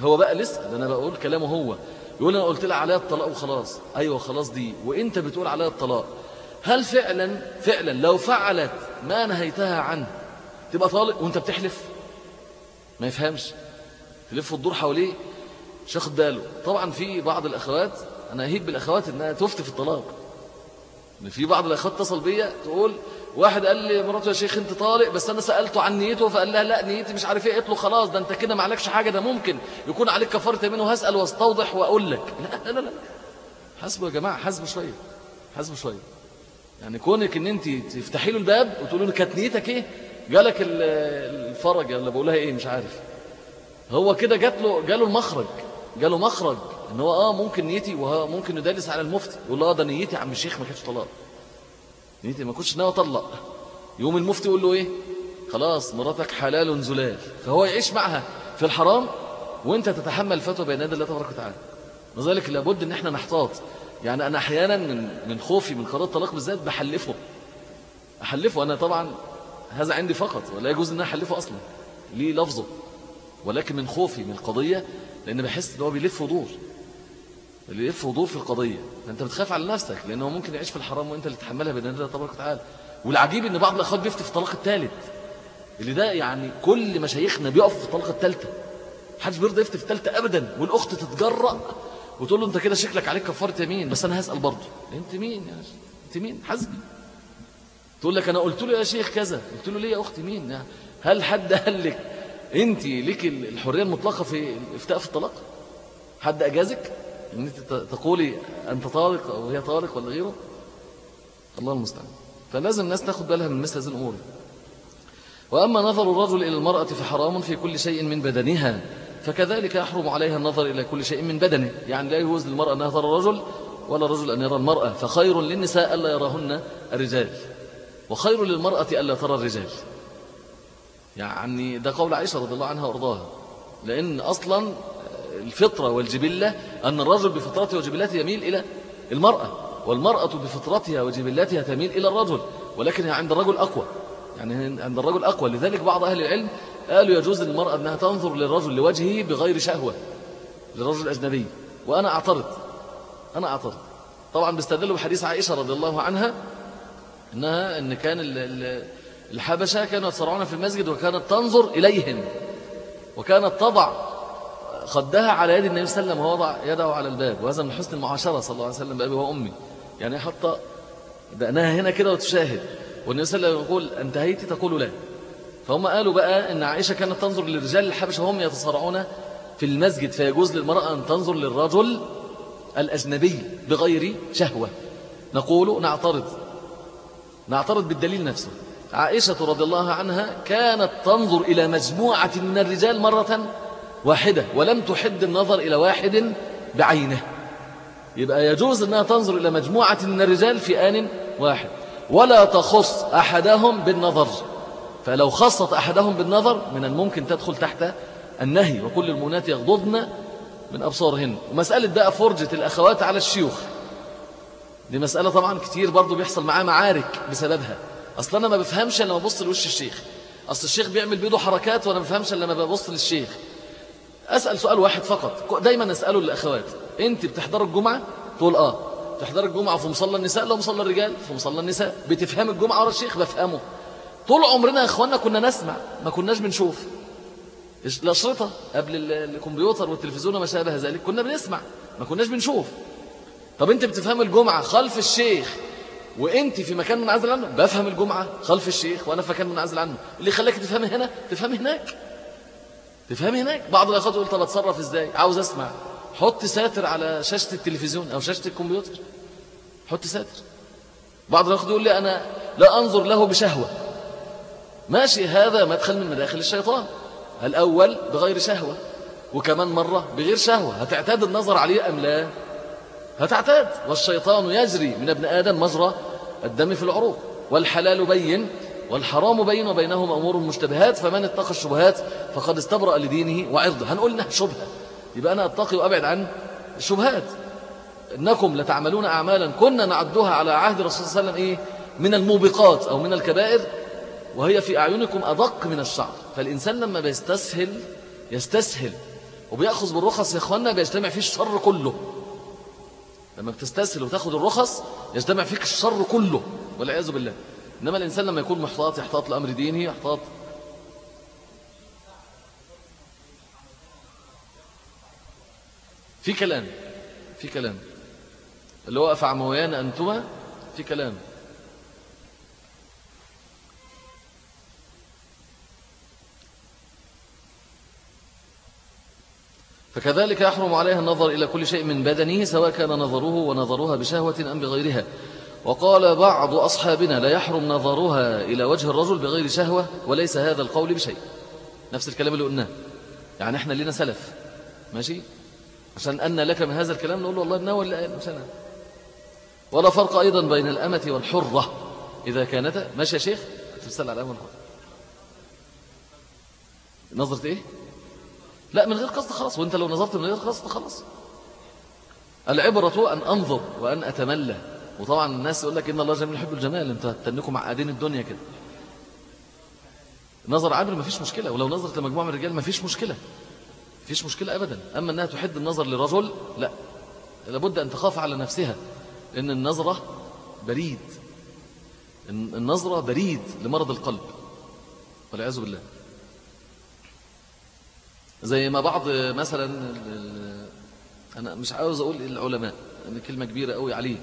هو بقى لسه ده أنا بقول كلامه هو. يقول أنا قلت لها عليها الطلاق وخلاص. أيوة خلاص دي. وإنت بتقول عليها الطلاق. هل فعلا فعلا لو فعلت ما نهيتها عنه تبقى طالق وأنت بتحلف؟ ما يفهمش. تلف الدور حواليه. واخد باله. طبعا في بعض الأخوات أنا أهيب بالأخوات إنها تفتي في الطلاق. في بعض الأخوات اتصل بيا تقول واحد قال لي مراته يا شيخ أنت طالق بس أنا سألته عن نيته فقال لها لا نيتي مش عارف إيه. قلت له خلاص ده أنت كده ما عليكش حاجة ده ممكن يكون عليك كفارة يمين وهسال واستوضح وأقول لك. لا لا لا حاسبوا يا جماعة حاسبوا شوية حاسبوا شوية. يعني كونك إن أنت تفتحي له الباب وتقول له كانت نيتك إيه؟ جالك الفرج اللي بقولها إيه؟ مش عارف. هو كده جات له جاله المخرج جاله مخرج. إن هو آه ممكن نيتي وهو ممكن يدلس على المفتي يقول له آه ده نيتي عم الشيخ ما كانتش طلاق. نيتي ما كنتش ناوي أطلق. يوم المفتي يقول له إيه؟ خلاص مراتك حلال زلال. فهو يعيش معها في الحرام وأنت تتحمل الفتوى بين يدي الله تبارك وتعالى. لذلك لابد إن إحنا نحتاط. يعني أنا أحيانا من من خوفي من قرار الطلاق بالذات بحلفه. أحلفه أنا طبعا هذا عندي فقط ولا يجوز إن أنا أحلفه أصلا. ليه لفظه؟ ولكن من خوفي من القضية لأن بحس إن هو بيلف ودور. اللي يلف ودور في القضية. فأنت بتخاف على نفسك لأنه ممكن يعيش في الحرام وأنت اللي تحملها بين الله تبارك وتعالى. والعجيب أن بعض الأخوات بيفتي في الطلاق الثالث اللي ده يعني كل مشايخنا بيقفوا في الطلاق الثالثة حدش بيرضى يفتي في الثالثة أبدا. والأخت تتجرأ وتقول له أنت كده شكلك عليك كفارة يمين. بس أنا هسأل برضه. أنت مين يا أنت مين؟ حسبي تقول لك أنا قلت له يا شيخ كذا. قلت له ليه يا أختي؟ مين هل حد قال لك أنت ليك الحرية المطلقة في الافتاء في الطلاق؟ حد أجازك؟ إن أنت تقولي أنت طارق أو هي طارق ولا غيره؟ الله المستعان. فلازم الناس تاخد بالها من مثل هذه الأمور. وأما نظر الرجل إلى المرأة فحرام في كل شيء من بدنها فكذلك يحرم عليها النظر إلى كل شيء من بدنه. يعني لا يجوز للمرأة أن ترى الرجل ولا الرجل أن يرى المرأة. فخير للنساء ألا يراهن الرجال وخير للمرأة ألا ترى الرجال. يعني ده قول عائشة رضي الله عنها وأرضاها. لأن أصلا الفطرة والجبلة أن الرجل بفطرته وجبلته يميل إلى المرأة والمرأة بفطرتها وجبلتها تميل إلى الرجل ولكنها عند الرجل أقوى. يعني عند الرجل أقوى. لذلك بعض أهل العلم قالوا يجوز للمرأة أنها تنظر للرجل لوجهه بغير شهوة للرجل الأجنبي. وأنا أعترض أنا أعترض. طبعا بيستدلوا بحديث عائشة رضي الله عنها أنها أن كان الحبشة كانوا يتصارعون في المسجد وكانت تنظر إليهم وكانت تضع خدها على يد النبي صلى الله عليه وسلم ووضع يده على الباب وهذا من حسن المعاشرة صلى الله عليه وسلم بأبي وأمي يعني حتى دقناها هنا كده وتشاهد. والنبي صلى الله عليه وسلم يقول انتهيتي تقول لا. فهم قالوا بقى أن عائشة كانت تنظر للرجال الحبشة وهم يتصارعون في المسجد فيجوز للمرأة أن تنظر للرجل الأجنبي بغير شهوة. نقول نعترض. نعترض بالدليل نفسه. عائشة رضي الله عنها كانت تنظر إلى مجموعة من الرجال مرة واحدة ولم تحد النظر إلى واحد بعينه. يبقى يجوز أنها تنظر إلى مجموعة من الرجال في آن واحد. ولا تخص أحدهم بالنظر. فلو خصت أحدهم بالنظر من الممكن تدخل تحت النهي وكل المنات يغضضن من أبصارهن. ومسألة بقى فرجة الأخوات على الشيوخ. دي مسألة طبعا كتير برضو بيحصل معاه معارك بسببها. أصلا أنا ما بفهمش لما ببص لوش الشيخ. أصل الشيخ بيعمل بيده حركات وأنا ما بفهمش لما ببص للشيخ. أسأل سؤال واحد فقط. دايما أسأله للأخوات. أنت بتحضر الجمعة؟ تقول آه. تحضر الجمعة في مصلى النساء؟ لا مصلى الرجال في مصلى النساء. بتفهم الجمعة ورا الشيخ بفهمه؟ طول عمرنا يا أخوانا كنا نسمع ما كناش بنشوف. الأشرطة قبل الكمبيوتر والتلفزيون وما شابه ذلك. كنا بنسمع ما كناش بنشوف. طب أنت بتفهم الجمعة خلف الشيخ وأنت في مكان منعزل عنه؟ بفهم الجمعة خلف الشيخ وأنا في مكان منعزل عنه. اللي خلاك تفهمي هنا تفهمي هناك. تفهمي هناك؟ بعض الأخوات يقول طب أتصرف إزاي؟ عاوز أسمع. حط ساتر على شاشة التلفزيون أو شاشة الكمبيوتر. حط ساتر. بعض الأخوات يقول لي أنا لا أنظر له بشهوة. ماشي هذا مدخل من مداخل الشيطان. الأول بغير شهوة وكمان مرة بغير شهوة. هتعتاد النظر عليه أم لا؟ هتعتاد. والشيطان يجري من ابن آدم مجرى الدم في العروق. والحلال بين والحرام بين وبينهما أمور مشتبهات فمن اتقى الشبهات فقد استبرأ لدينه وعرضه. هنقول إنها شبهة؟ يبقى أنا أتقي وأبعد عن الشبهات. إنكم لتعملون أعمالا كنا نعدها على عهد الرسول صلى الله عليه وسلم إيه؟ من الموبقات أو من الكبائر وهي في أعينكم أدق من الشعر. فالإنسان لما بيستسهل يستسهل وبيأخذ بالرخص يا إخواننا بيجتمع فيه الشر كله. لما بتستسهل وتاخد الرخص يجتمع فيك الشر كله والعياذ بالله. إنما الإنسان لما يكون محتاط يحتاط لأمر دينه يحتاط. في كلام في كلام. اللي هو أفعمويان أنتما في كلام. فكذلك يحرم عليها النظر إلى كل شيء من بدنه سواء كان نظره ونظرها بشهوة أم بغيرها. وقال بعض أصحابنا لا يحرم نظرها إلى وجه الرجل بغير شهوة وليس هذا القول بشيء. نفس الكلام اللي قلناه. يعني إحنا لنا سلف. ماشي؟ عشان أن لك من هذا الكلام نقول له الله ابنه ولا قال مش أنا. ولا فرق أيضا بين الأمة والحرة. إذا كانت ماشي يا شيخ؟ تفسل على الأمة والحرة نظرة إيه؟ لا من غير قصد خلاص. وأنت لو نظرت من غير قصد خلاص. العبرة أن أنظر وأن أتملى. وطبعا الناس يقول لك إن الله جميل يحب الجمال. أنت تنكم معقدين الدنيا كده. نظر عابر ما فيش مشكلة ولو نظرت لمجموعة من الرجال ما فيش مشكلة. ما فيش مشكلة أبدا. أما أنها تحد النظر لرجل لا. لابد أن تخاف على نفسها لأن النظرة بريد. النظرة بريد لمرض القلب. والعياذ بالله. زي ما بعض مثلا أنا مش عاوز أقول العلماء أن كلمة كبيرة قوي عليه.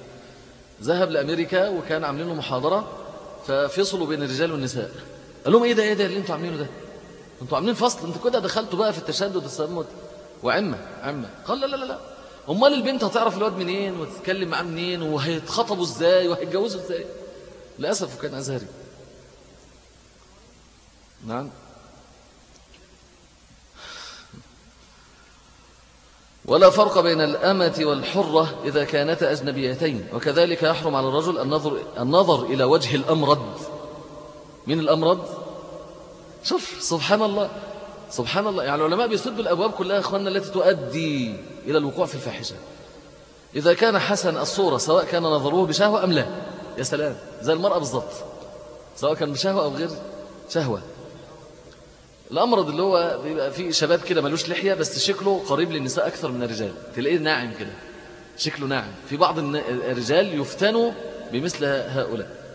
ذهب لأمريكا وكان عاملين له محاضرة ففصلوا بين الرجال والنساء. قال لهم إيه ده إيه ده اللي أنتوا عاملينه ده؟ أنتوا عاملين فصل أنتوا كده دخلتوا بقى في التشدد والتسمت وعمة عمة. قال لا لا لا أمال البنت هتعرف الواد منين وتتكلم معاه منين وهيتخطبوا إزاي وهيتجوزوا إزاي؟ للأسف وكان أزهري. نعم. ولا فرق بين الأمة والحرة إذا كانتا أجنبيتين. وكذلك يحرم على الرجل النظر, النظر إلى وجه الأمرد من الأمرد شوف سبحان الله. سبحان الله. يعني العلماء بيسدوا الأبواب كلها أخواننا التي تؤدي إلى الوقوع في الفاحشة. إذا كان حسن الصورة سواء كان نظره بشهوة أم لا. يا سلام. زي المرأة بالضبط. سواء كان بشهوة أو غير شهوة. الأمرض اللي هو بيبقى فيه شباب كده ملوش لحية بس شكله قريب للنساء أكثر من الرجال. تلاقيه ناعم كده. شكله ناعم. في بعض الرجال يفتنوا بمثل هؤلاء.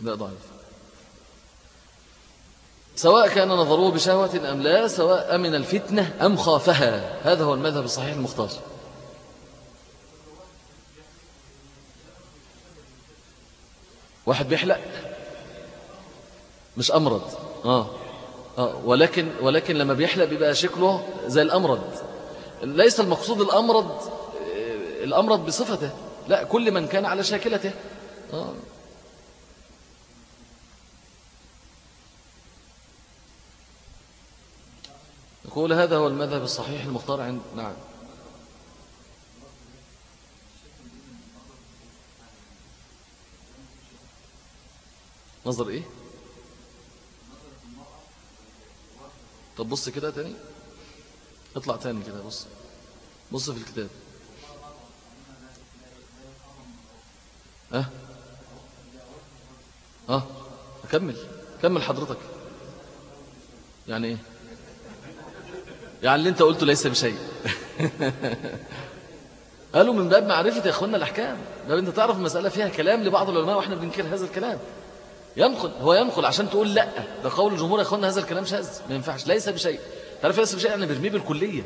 لا ضعيف. سواء كان نظره بشهوة أم لا سواء أمن الفتنة أم خافها. هذا هو المذهب الصحيح المختار. واحد بيحلق مش أمرض آه. آه. ولكن, ولكن لما بيحلق بيبقى شكله زي الأمرض ليس المقصود الأمرض آه، الأمرض بصفته لا كل من كان على شاكلته آه. يقول هذا هو المذهب الصحيح المختار عند نعم نظر إيه؟ طب بص كده تاني. اطلع تاني كده بص. بص في الكتاب. ها؟ ها؟ أكمل. كمل حضرتك. يعني إيه؟ يعني اللي أنت قلته ليس بشيء. قالوا من باب معرفة يا إخوانا الأحكام. باب أنت تعرف المسألة فيها كلام لبعض العلماء وإحنا بننكر هذا الكلام. ينقل هو ينقل عشان تقول لا. ده قول الجمهور يا اخوانا هذا الكلام شاذ. ما ينفعش ليس بشيء. تعرف ليس بشيء؟ يعني برميه بالكلية.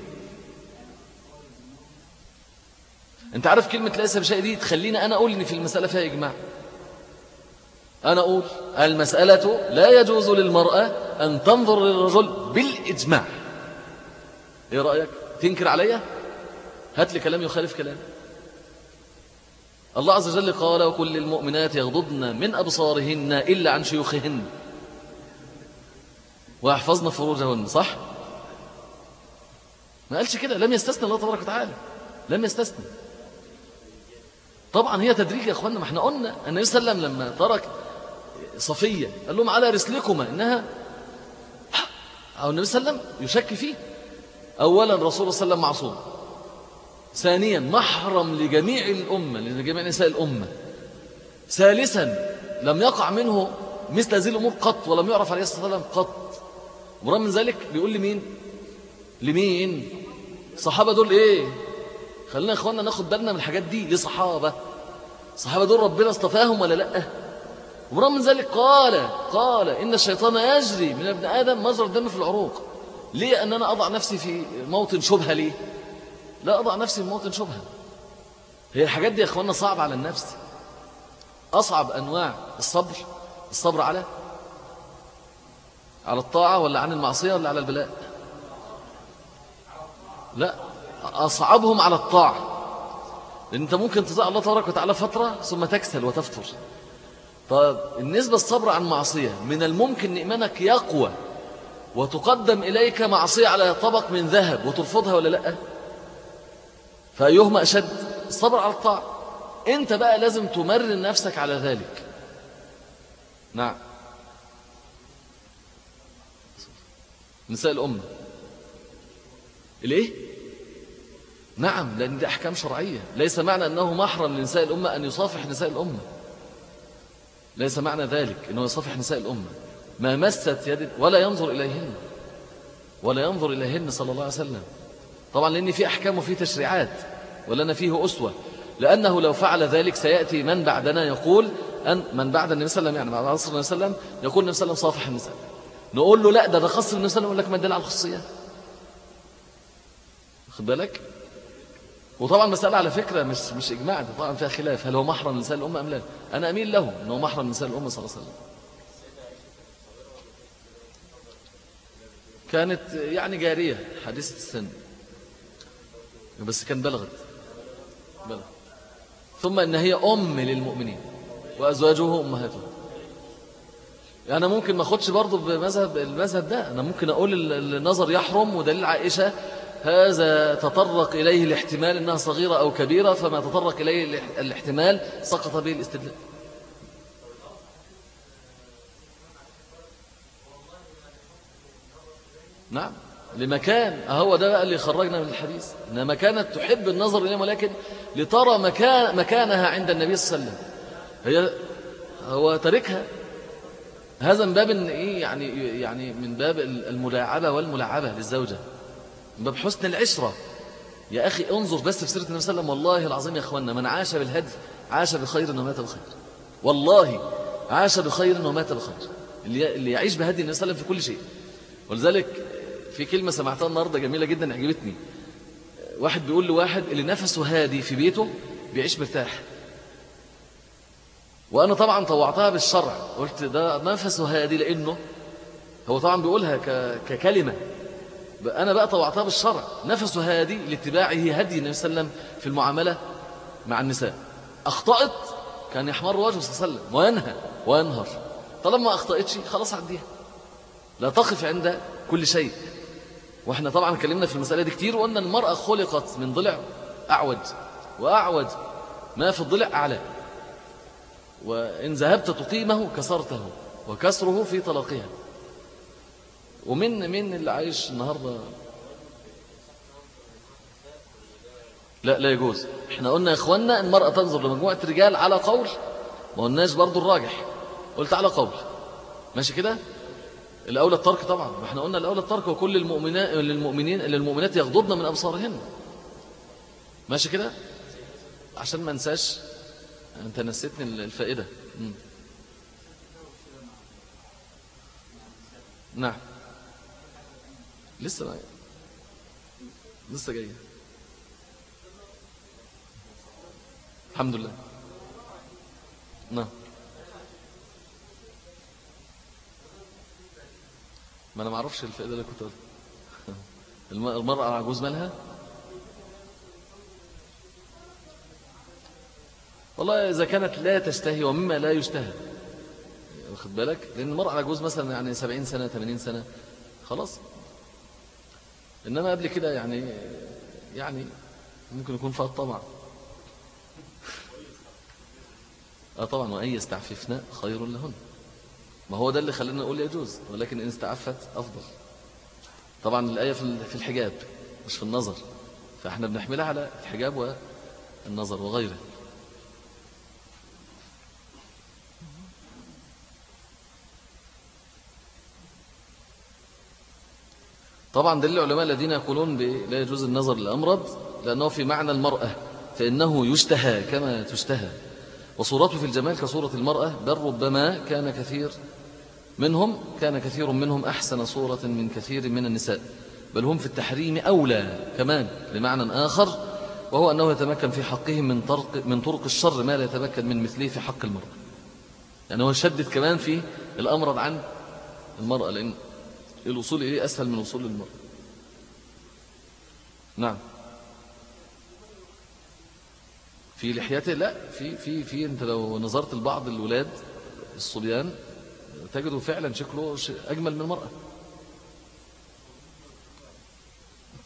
أنت عارف كلمة ليس بشيء دي تخليني أنا أقول إن في المسألة فيها إجماع. أنا أقول المسألة لا يجوز للمرأة أن تنظر للرجل بالإجماع. إيه رأيك؟ تنكر عليا؟ هات لي كلام يخالف كلام الله عز وجل قال وكل المؤمنات يغضضن من أبصارهن إلا عن شيوخهن. ويحفظن فروجهن صح؟ ما قالش كده. لم يستثنى الله تبارك وتعالى. لم يستثنى. طبعا هي تدريج يا أخوانا ما إحنا قلنا النبي صلى الله عليه وسلم لما ترك صفية قال لهم على رسلكما إنها أو النبي صلى الله عليه وسلم يشك فيه. أولا رسول الله صلى الله عليه وسلم معصوم. ثانيا محرم لجميع الأمة لجميع نساء الأمة. ثالثا لم يقع منه مثل هذه الأمور قط ولم يعرف عليه الصلاة والسلام قط. ورغم من ذلك بيقول لمين لمين؟ صحابة دول إيه؟ خلينا يا اخوانا ناخد بالنا من الحاجات دي. ليه صحابة؟ صحابة دول ربنا اصطفاهم ولا لأ؟ ورغم من ذلك قال قال إن الشيطان يجري من ابن آدم مجرى الدم في العروق. ليه؟ أن أنا أضع نفسي في موطن شبهة ليه؟ لا أضع نفسي في موطن شبهة. هي الحاجات دي يا أخوانا صعب على النفس. أصعب أنواع الصبر. الصبر على؟ على الطاعة ولا عن المعصية ولا على البلاء؟ لا أصعبهم على الطاعة. لأن أنت ممكن تطاع الله تبارك وتعالى فترة ثم تكسل وتفتر طيب النسبة الصبر عن معصية من الممكن أن إيمانك يقوى وتقدم إليك معصية على طبق من ذهب وترفضها ولا لأ؟ فأيهما أشد الصبر على الطاعة. أنت بقى لازم تمرن نفسك على ذلك. نعم. نساء الأمة. الإيه؟ نعم لأن دي أحكام شرعية. ليس معنى أنه محرم لنساء الأمة أن يصافح نساء الأمة. ليس معنى ذلك أنه يصافح نساء الأمة. ما مست يد ولا ينظر إليهن. ولا ينظر إليهن صلى الله عليه وسلم. طبعا لأن في أحكام وفي تشريعات ولنا فيه أسوة لأنه لو فعل ذلك سيأتي من بعدنا يقول أن من بعد النبي صلى الله عليه وسلم يعني بعد عصر النبي صلى الله عليه وسلم يقول النبي صلى الله عليه وسلم صافح النساء. نقول له لا ده ده خص النبي صلى الله عليه وسلم يقول لك ما دل على الخصية خد بالك؟ وطبعا مسألة على فكرة مش مش إجماع ده طبعا فيها خلاف. هل هو محرم لنساء الأمة أم لا؟ أنا أميل له أنه محرم لنساء الأمة صلى الله عليه وسلم. كانت يعني جارية حديثة السن. بس كان بلغت بلغ. ثم إن هي أم للمؤمنين وأزواجه أمهاته. أنا ممكن ما أخدش برضه بمذهب المذهب ده. أنا ممكن أقول النظر يحرم ودليل عائشة هذا تطرق إليه الاحتمال أنها صغيرة أو كبيرة فما تطرق إليه الاحتمال سقط به الاستدلال. نعم. لمكان. هو ده بقى اللي خرجنا من الحديث. إنما كانت تحب النظر إليهم ولكن لترى مكان مكانها عند النبي صلى الله عليه وسلم. هي هو تركها هذا من باب إيه يعني يعني من باب الملاعبة والملاعبة للزوجة. من باب حسن العشرة. يا أخي انظر بس في سيرة النبي صلى الله عليه وسلم. والله العظيم يا أخوانا من عاش بالهدي عاش بخير ومات بخير. والله عاش بخير ومات بخير. اللي يعيش بهدي النبي صلى الله عليه وسلم في كل شيء. ولذلك في كلمة سمعتها النهاردة جميلة جدا عجبتني. واحد بيقول لواحد اللي نفسه هادي في بيته بيعيش مرتاح. وأنا طبعا طوعتها بالشرع. قلت ده نفسه هادي لأنه هو طبعا بيقولها ككلمة. أنا بقى طوعتها بالشرع. نفسه هادي لاتباعه هدي النبي صلى الله عليه وسلم في المعاملة مع النساء. أخطأت كان يحمر وجهه صلى الله عليه وسلم. وينهى وينهر. طالما ما أخطأتش خلاص عديها. لا تقف عند كل شيء. وإحنا طبعا اتكلمنا في المسألة دي كتير وقلنا المرأة خلقت من ضلع أعوج وأعوج ما في الضلع أعلى. وإن ذهبت تقيمه كسرته وكسره في طلاقها. ومن من اللي عايش النهاردة؟ لا لا يجوز. إحنا قلنا يا اخوانا المرأة تنظر لمجموعة رجال على قول ما قلناش برضو الراجح. قلت على قول. ماشي كده؟ الأولى الترك طبعا. ما إحنا قلنا الأولى الترك وكل المؤمنات للمؤمنين للمؤمنات يغضضن من أبصارهن. ماشي كده؟ عشان ما انساش. انت نسيتني الفائدة. نعم. لسه معي لسه جاي الحمد لله. نعم. ما أنا ما أعرفش الفائدة اللي كنت المرأة العجوز مالها؟ والله إذا كانت لا تشتهي ومما لا يشتهى واخد بالك؟ لأن المرأة العجوز مثلا يعني 70 سنة 80 سنة خلاص. إنما قبل كده يعني يعني ممكن يكون فيها الطمع آه طبعا وأن يستعففن خير لهن. ما هو ده اللي خلينا نقول يجوز ولكن إن استعفت أفضل. طبعا الآية في الحجاب مش في النظر. فإحنا بنحملها على الحجاب والنظر وغيره. طبعا دل العلماء الذين يقولون لا يجوز النظر للأمرض لأنه في معنى المرأة فإنه يشتهى كما تشتهى. وصورته في الجمال كصورة المرأة بل ربما كان كثير منهم كان كثير منهم أحسن صورة من كثير من النساء بل هم في التحريم أولى كمان بمعنى آخر وهو أنه يتمكن في حقهم من طرق, من طرق الشر ما لا يتمكن من مثله في حق المرأة يعني هو شدد كمان في الأمر عن المرأة لأن الوصول إليه أسهل من الوصول للمرأة نعم. في لحيته لا في في في انت لو نظرت لبعض الولاد الصبيان تجده فعلا شكله أجمل من المرأة.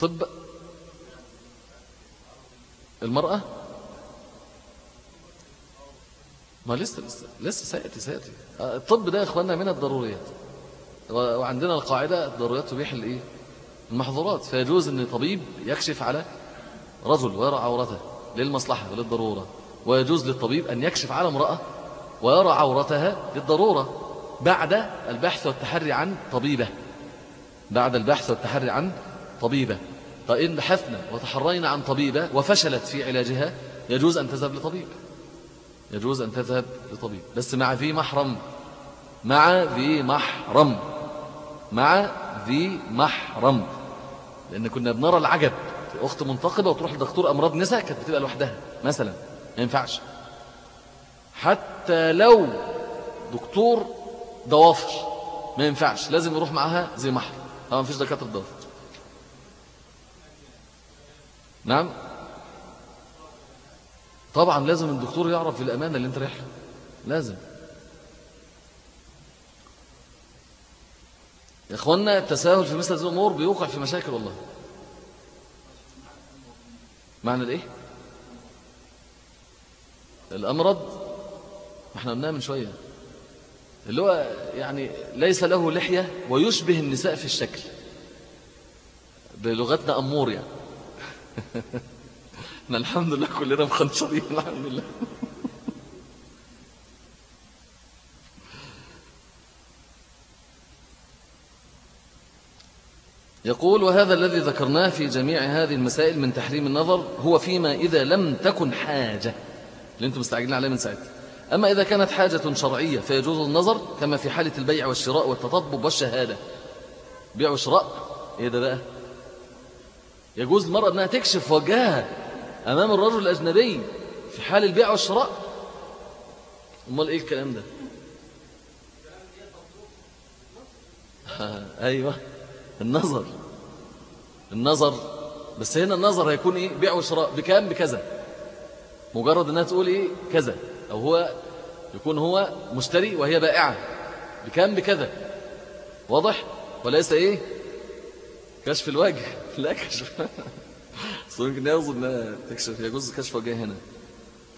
طب المرأة؟ ما لسه لسه لسه سيأتي سيأتي. الطب ده يا إخواننا من الضروريات. وعندنا القاعدة الضروريات تبيح الإيه المحظورات. فيجوز أن طبيب يكشف على رجل ويرى عورته للمصلحة وللضرورة. ويجوز للطبيب أن يكشف على امرأة ويرى عورتها للضرورة. بعد البحث والتحري عن طبيبة. بعد البحث والتحري عن طبيبة. فإن بحثنا وتحرينا عن طبيبة وفشلت في علاجها يجوز أن تذهب لطبيب. يجوز أن تذهب لطبيب. بس مع ذي محرم. مع ذي محرم. مع ذي محرم. لأن كنا بنرى العجب أخت منتقبة وتروح لدكتور أمراض نساء كانت بتبقى لوحدها مثلا. ما ينفعش. حتى لو دكتور ضوافر. ما ينفعش. لازم يروح معاها زي محر ما فيش دكاترة ضوافر. نعم؟ طبعا لازم الدكتور يعرف الأمانة اللي أنت رايح لازم. يا إخوانا التساهل في مثل هذه الأمور بيوقع في مشاكل والله. معنى الإيه؟ الامرض ما إحنا قلناها من شوية. اللي هو يعني ليس له لحية ويشبه النساء في الشكل. بلغتنا أمور يعني. إحنا الحمد لله كلنا مخنشرين الحمد لله. يقول وهذا الذي ذكرناه في جميع هذه المسائل من تحريم النظر هو فيما إذا لم تكن حاجة. اللي أنتم مستعجلين عليه من ساعتها. أما إذا كانت حاجة شرعية فيجوز النظر كما في حالة البيع والشراء والتطبب والشهادة. بيع وشراء؟ إيه ده بقى؟ يجوز المرأة أنها تكشف وجهها أمام الرجل الأجنبي في حال البيع والشراء؟ أمال إيه الكلام ده؟ أيوة النظر. النظر. بس هنا النظر هيكون إيه؟ بيع وشراء. بكام؟ بكذا. مجرد أنها تقول إيه؟ كذا. أو هو يكون هو مشتري وهي بائعة. بكام بكذا. واضح؟ وليس إيه؟ كشف الوجه. لا كشف. ممكن أنها تكشف. يجوز كشف وجه هنا.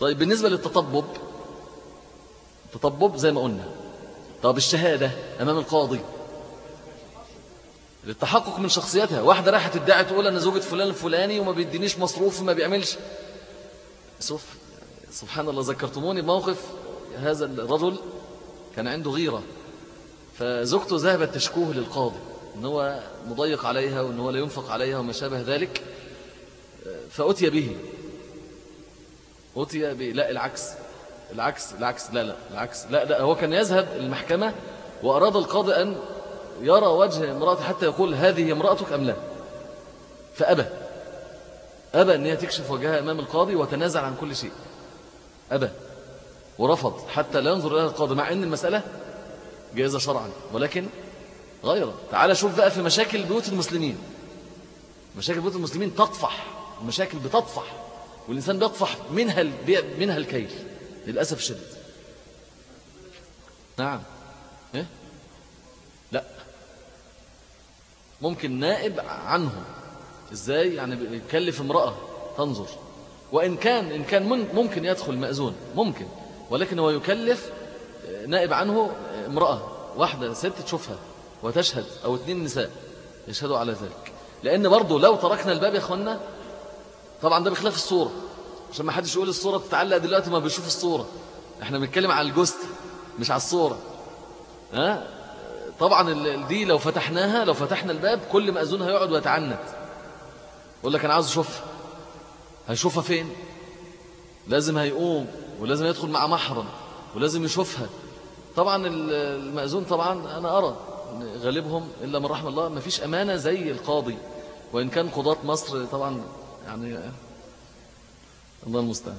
طيب بالنسبة للتطبب التطبب زي ما قلنا. طب الشهادة أمام القاضي. للتحقق من شخصيتها. واحدة راحت تدعي تقول أنا زوجة فلان الفلاني وما بيدينيش مصروف وما بيعملش. سوف. سبحان الله ذكرتموني بموقف هذا الرجل كان عنده غيرة فزوجته ذهبت تشكوه للقاضي إن هو مضيق عليها وإن هو لا ينفق عليها وما شابه ذلك فأتي به أتي به لا العكس العكس العكس لا لا العكس لا لا هو كان يذهب المحكمة وأراد القاضي أن يرى وجه امرأته حتى يقول هذه امرأتك أم لا فأبى أبى أن هي تكشف وجهها أمام القاضي وتنازع عن كل شيء. أبى ورفض حتى لا ينظر إلى القاضي مع أن المسألة جائزة شرعا ولكن غيره تعال شوف بقى في مشاكل بيوت المسلمين. مشاكل بيوت المسلمين تطفح المشاكل بتطفح والإنسان بيطفح منها منها الكيل. للأسف الشديد. نعم. إيه؟ لا. ممكن نائب عنه إزاي؟ يعني يكلف امرأة تنظر. وإن كان إن كان ممكن يدخل مأذون ممكن. ولكن هو يكلف نائب عنه امرأة واحدة ست تشوفها وتشهد أو اثنين نساء يشهدوا على ذلك. لأن برضو لو تركنا الباب يا أخوانا طبعا ده بخلاف الصورة. عشان ما حدش يقول الصورة تتعلق دلوقتي ما بيشوف الصورة. إحنا بنتكلم على الجست مش على الصورة. ها؟ طبعا دي لو فتحناها لو فتحنا الباب كل مأذون هيقعد ويتعنت. يقول لك أنا عاوز أشوفها. هيشوفها فين؟ لازم هيقوم ولازم يدخل مع محرم ولازم يشوفها. طبعا المأذون طبعا أنا أرى غالبهم إلا من رحم الله ما فيش أمانة زي القاضي. وإن كان قضاة مصر طبعا يعني الله المستعان.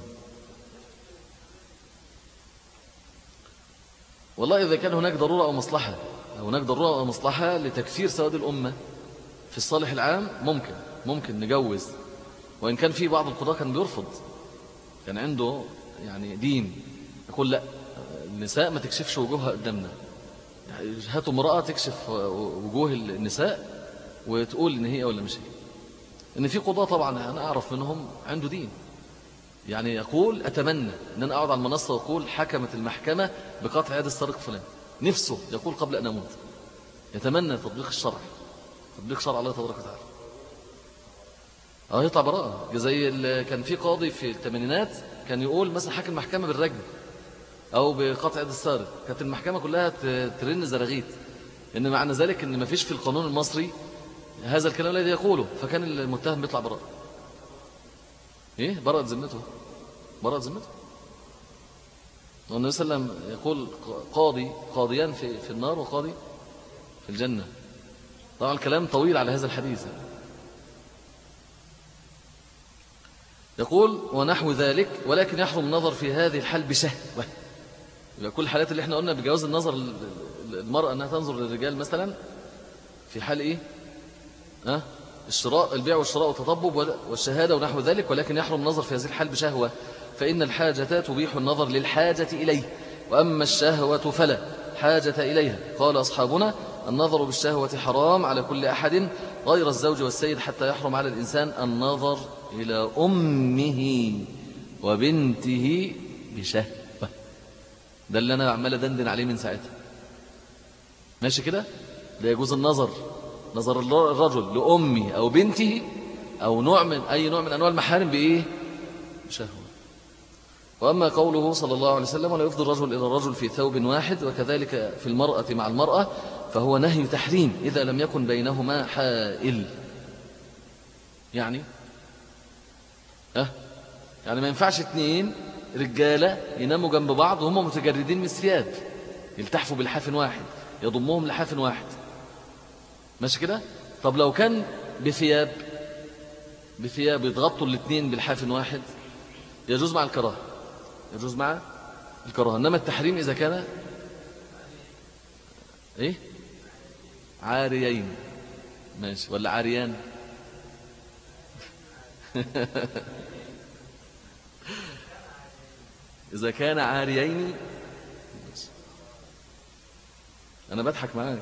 والله إذا كان هناك ضرورة أو مصلحة هناك ضرورة أو مصلحة لتكثير سواد الأمة في الصالح العام ممكن ممكن نجوز. وإن كان في بعض القضاة كان بيرفض كان عنده يعني دين يقول لأ النساء ما تكشفش وجوهها قدامنا. هاتوا امرأة تكشف وجوه النساء وتقول إن هي ولا مش هي. إن في قضاة طبعا أنا أعرف منهم عنده دين. يعني يقول أتمنى أن أنا أقعد على المنصة وأقول حكمت المحكمة بقطع يد السارق فلان. نفسه يقول قبل أن أموت. يتمنى تطبيق الشرع. تطبيق شرع الله تبارك وتعالى. آه يطلع براءة. زي كان في قاضي في الثمانينات كان يقول مثلا حاكم المحكمة بالرجم أو بقطع يد السارق. كانت المحكمة كلها ترن زراغيت إن معنى ذلك إن ما فيش في القانون المصري هذا الكلام الذي يقوله. فكان المتهم بيطلع براءة. إيه؟ براءة ذمته. براءة ذمته. والنبي صلى الله عليه وسلم يقول قاضي قاضيان في في النار وقاضي في الجنة. طبعا الكلام طويل على هذا الحديث. يقول ونحو ذلك ولكن يحرم النظر في هذه الحال بشهوة. كل الحالات اللي إحنا قلنا بجواز النظر المرأة أنها تنظر للرجال مثلا في حال إيه؟ أه؟ الشراء البيع والشراء والتطبب والشهادة ونحو ذلك ولكن يحرم النظر في هذه الحال بشهوة. فإن الحاجة تبيح النظر للحاجة إليه. وأما الشهوة فلا حاجة إليها. قال أصحابنا النظر بالشهوة حرام على كل أحد غير الزوج والسيد حتى يحرم على الإنسان النظر إلى أمه وبنته بشهوة ده اللي أنا عمال أدندن عليه من ساعتها. ماشي كده؟ لا يجوز النظر. نظر الرجل لأمه أو بنته أو نوع من أي نوع من أنواع المحارم بإيه؟ بشهوة. وأما قوله صلى الله عليه وسلم ولا يفضل الرجل إلى الرجل في ثوب واحد وكذلك في المرأة مع المرأة فهو نهي تحريم إذا لم يكن بينهما حائل. يعني أه؟ يعني ما ينفعش اثنين رجالة يناموا جنب بعض وهم متجردين من الثياب. يلتحفوا بالحاف واحد يضمهم لحاف واحد. ماشي كده؟ طب لو كان بثياب بثياب يتغطوا الاثنين بالحاف واحد يجوز مع الكراهة. يجوز مع الكراهة. إنما التحريم إذا كان إيه؟ عاريين. ماشي. ولا عاريان؟ إذا كان عاريين أنا بضحك معاك.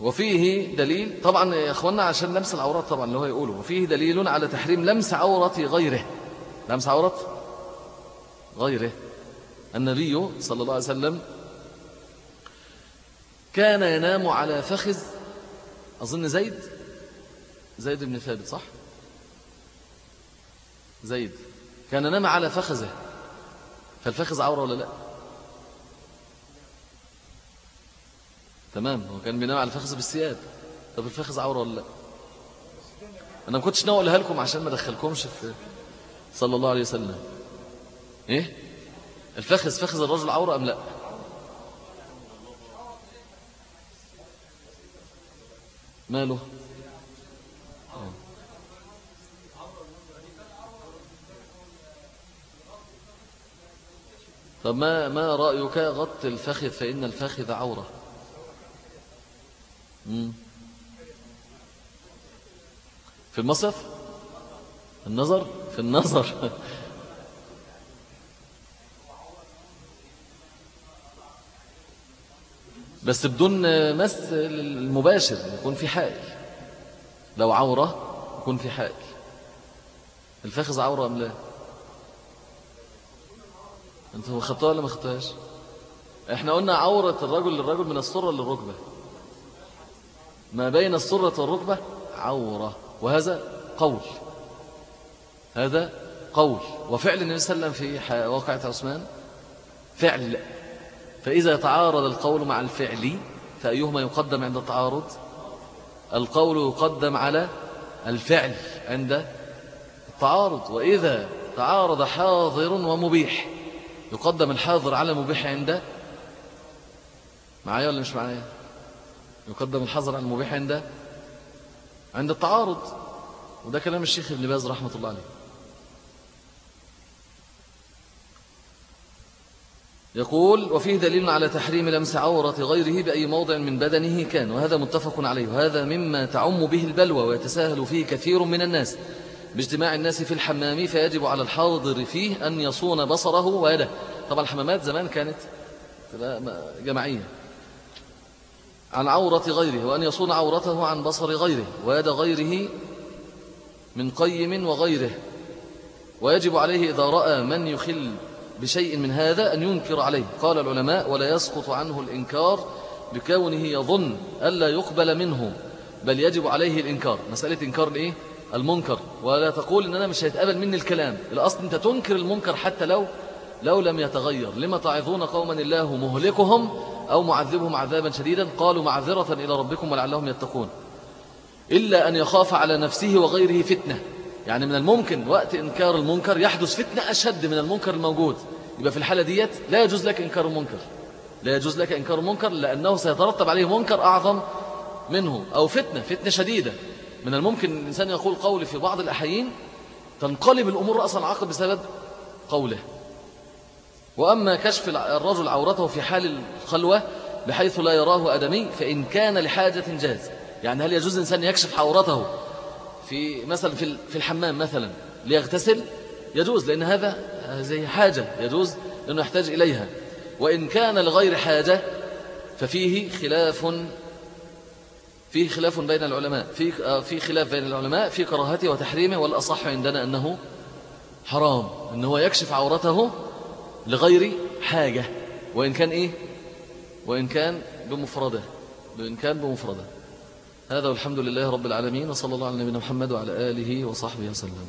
وفيه دليل طبعا يا أخوانا عشان لمس العورات طبعا اللي هو يقوله. وفيه دليل على تحريم لمس عورة غيره. لمس عورة غيره. النبي صلى الله عليه وسلم كان ينام على فخذ أظن زيد زيد بن ثابت صح؟ زيد. كان نام على فخذه. فالفخذ عورة ولا لا؟ تمام. هو كان بينام على الفخذ بالثياب. طب الفخذ عورة ولا لا؟ أنا ما كنتش ناوي أقولها لكم عشان ما ادخلكمش في صلى الله عليه وسلم. إيه؟ الفخذ فخذ الرجل عورة أم لا؟ ماله؟ طب ما ما رأيك غط الفخذ فإن الفخذ عورة. في المصف النظر؟ في النظر. بس بدون مس المباشر يكون في حائل. لو عورة يكون في حائل. الفخذ عورة أم لا؟ أنتوا خدتوها ولا ما خدتوهاش إحنا قلنا عورة الرجل للرجل من السرة للركبة. ما بين السرة والركبة عورة وهذا قول. هذا قول. وفعل النبي صلى الله عليه وسلم في واقعة عثمان؟ فعل. فإذا تعارض القول مع الفعل فأيهما يقدم عند التعارض؟ القول يقدم على الفعل عند التعارض. وإذا تعارض حاضر ومبيح يقدم الحاضر على المبيح عند معايا ولا مش معايا؟ يقدم الحاضر على المبيح عند عند التعارض. وده كلام الشيخ ابن باز رحمة الله عليه. يقول وفيه دليل على تحريم لمس عورة غيره بأي موضع من بدنه كان. وهذا متفق عليه. وهذا مما تعم به البلوى ويتساهل فيه كثير من الناس. باجتماع الناس في الحمام فيجب على الحاضر فيه أن يصون بصره ويده. طبعا الحمامات زمان كانت جماعية. عن عورة غيره وأن يصون عورته عن بصر غيره ويد غيره من قيم وغيره. ويجب عليه إذا رأى من يخل بشيء من هذا أن ينكر عليه. قال العلماء ولا يسقط عنه الإنكار بكونه يظن ألا يقبل منه بل يجب عليه الإنكار. مسألة إنكار الإيه؟ المنكر. ولا تقول إن أنا مش هيتقبل مني الكلام. الأصل أنت تنكر المنكر حتى لو لو لم يتغير. لما تعظون قوما الله مهلكهم أو معذبهم عذابا شديدا قالوا معذرة إلى ربكم ولعلهم يتقون. إلا أن يخاف على نفسه وغيره فتنة. يعني من الممكن وقت إنكار المنكر يحدث فتنة أشد من المنكر الموجود. يبقى في الحالة ديت لا يجوز لك إنكار المنكر. لا يجوز لك إنكار المنكر لأنه سيترتب عليه منكر أعظم منه أو فتنة فتنة شديدة. من الممكن الإنسان يقول قولي في بعض الأحيين تنقلب الأمور رأسا عقب بسبب قوله. وأما كشف الرجل عورته في حال الخلوة بحيث لا يراه أدمي فإن كان لحاجة جاز. يعني هل يجوز الإنسان يكشف عورته في مثلا في الحمام مثلا ليغتسل؟ يجوز لأن هذا زي حاجة. يجوز لأنه يحتاج إليها. وإن كان لغير حاجة ففيه خلاف فيه خلاف بين العلماء في آه، في خلاف بين العلماء في كراهته وتحريمه والأصح عندنا أنه حرام أنه يكشف عورته لغير حاجة وإن كان إيه؟ وإن كان بمفردة وإن كان بمفردة. هذا والحمد لله رب العالمين وصلى الله على نبينا محمد وعلى آله وصحبه وسلم.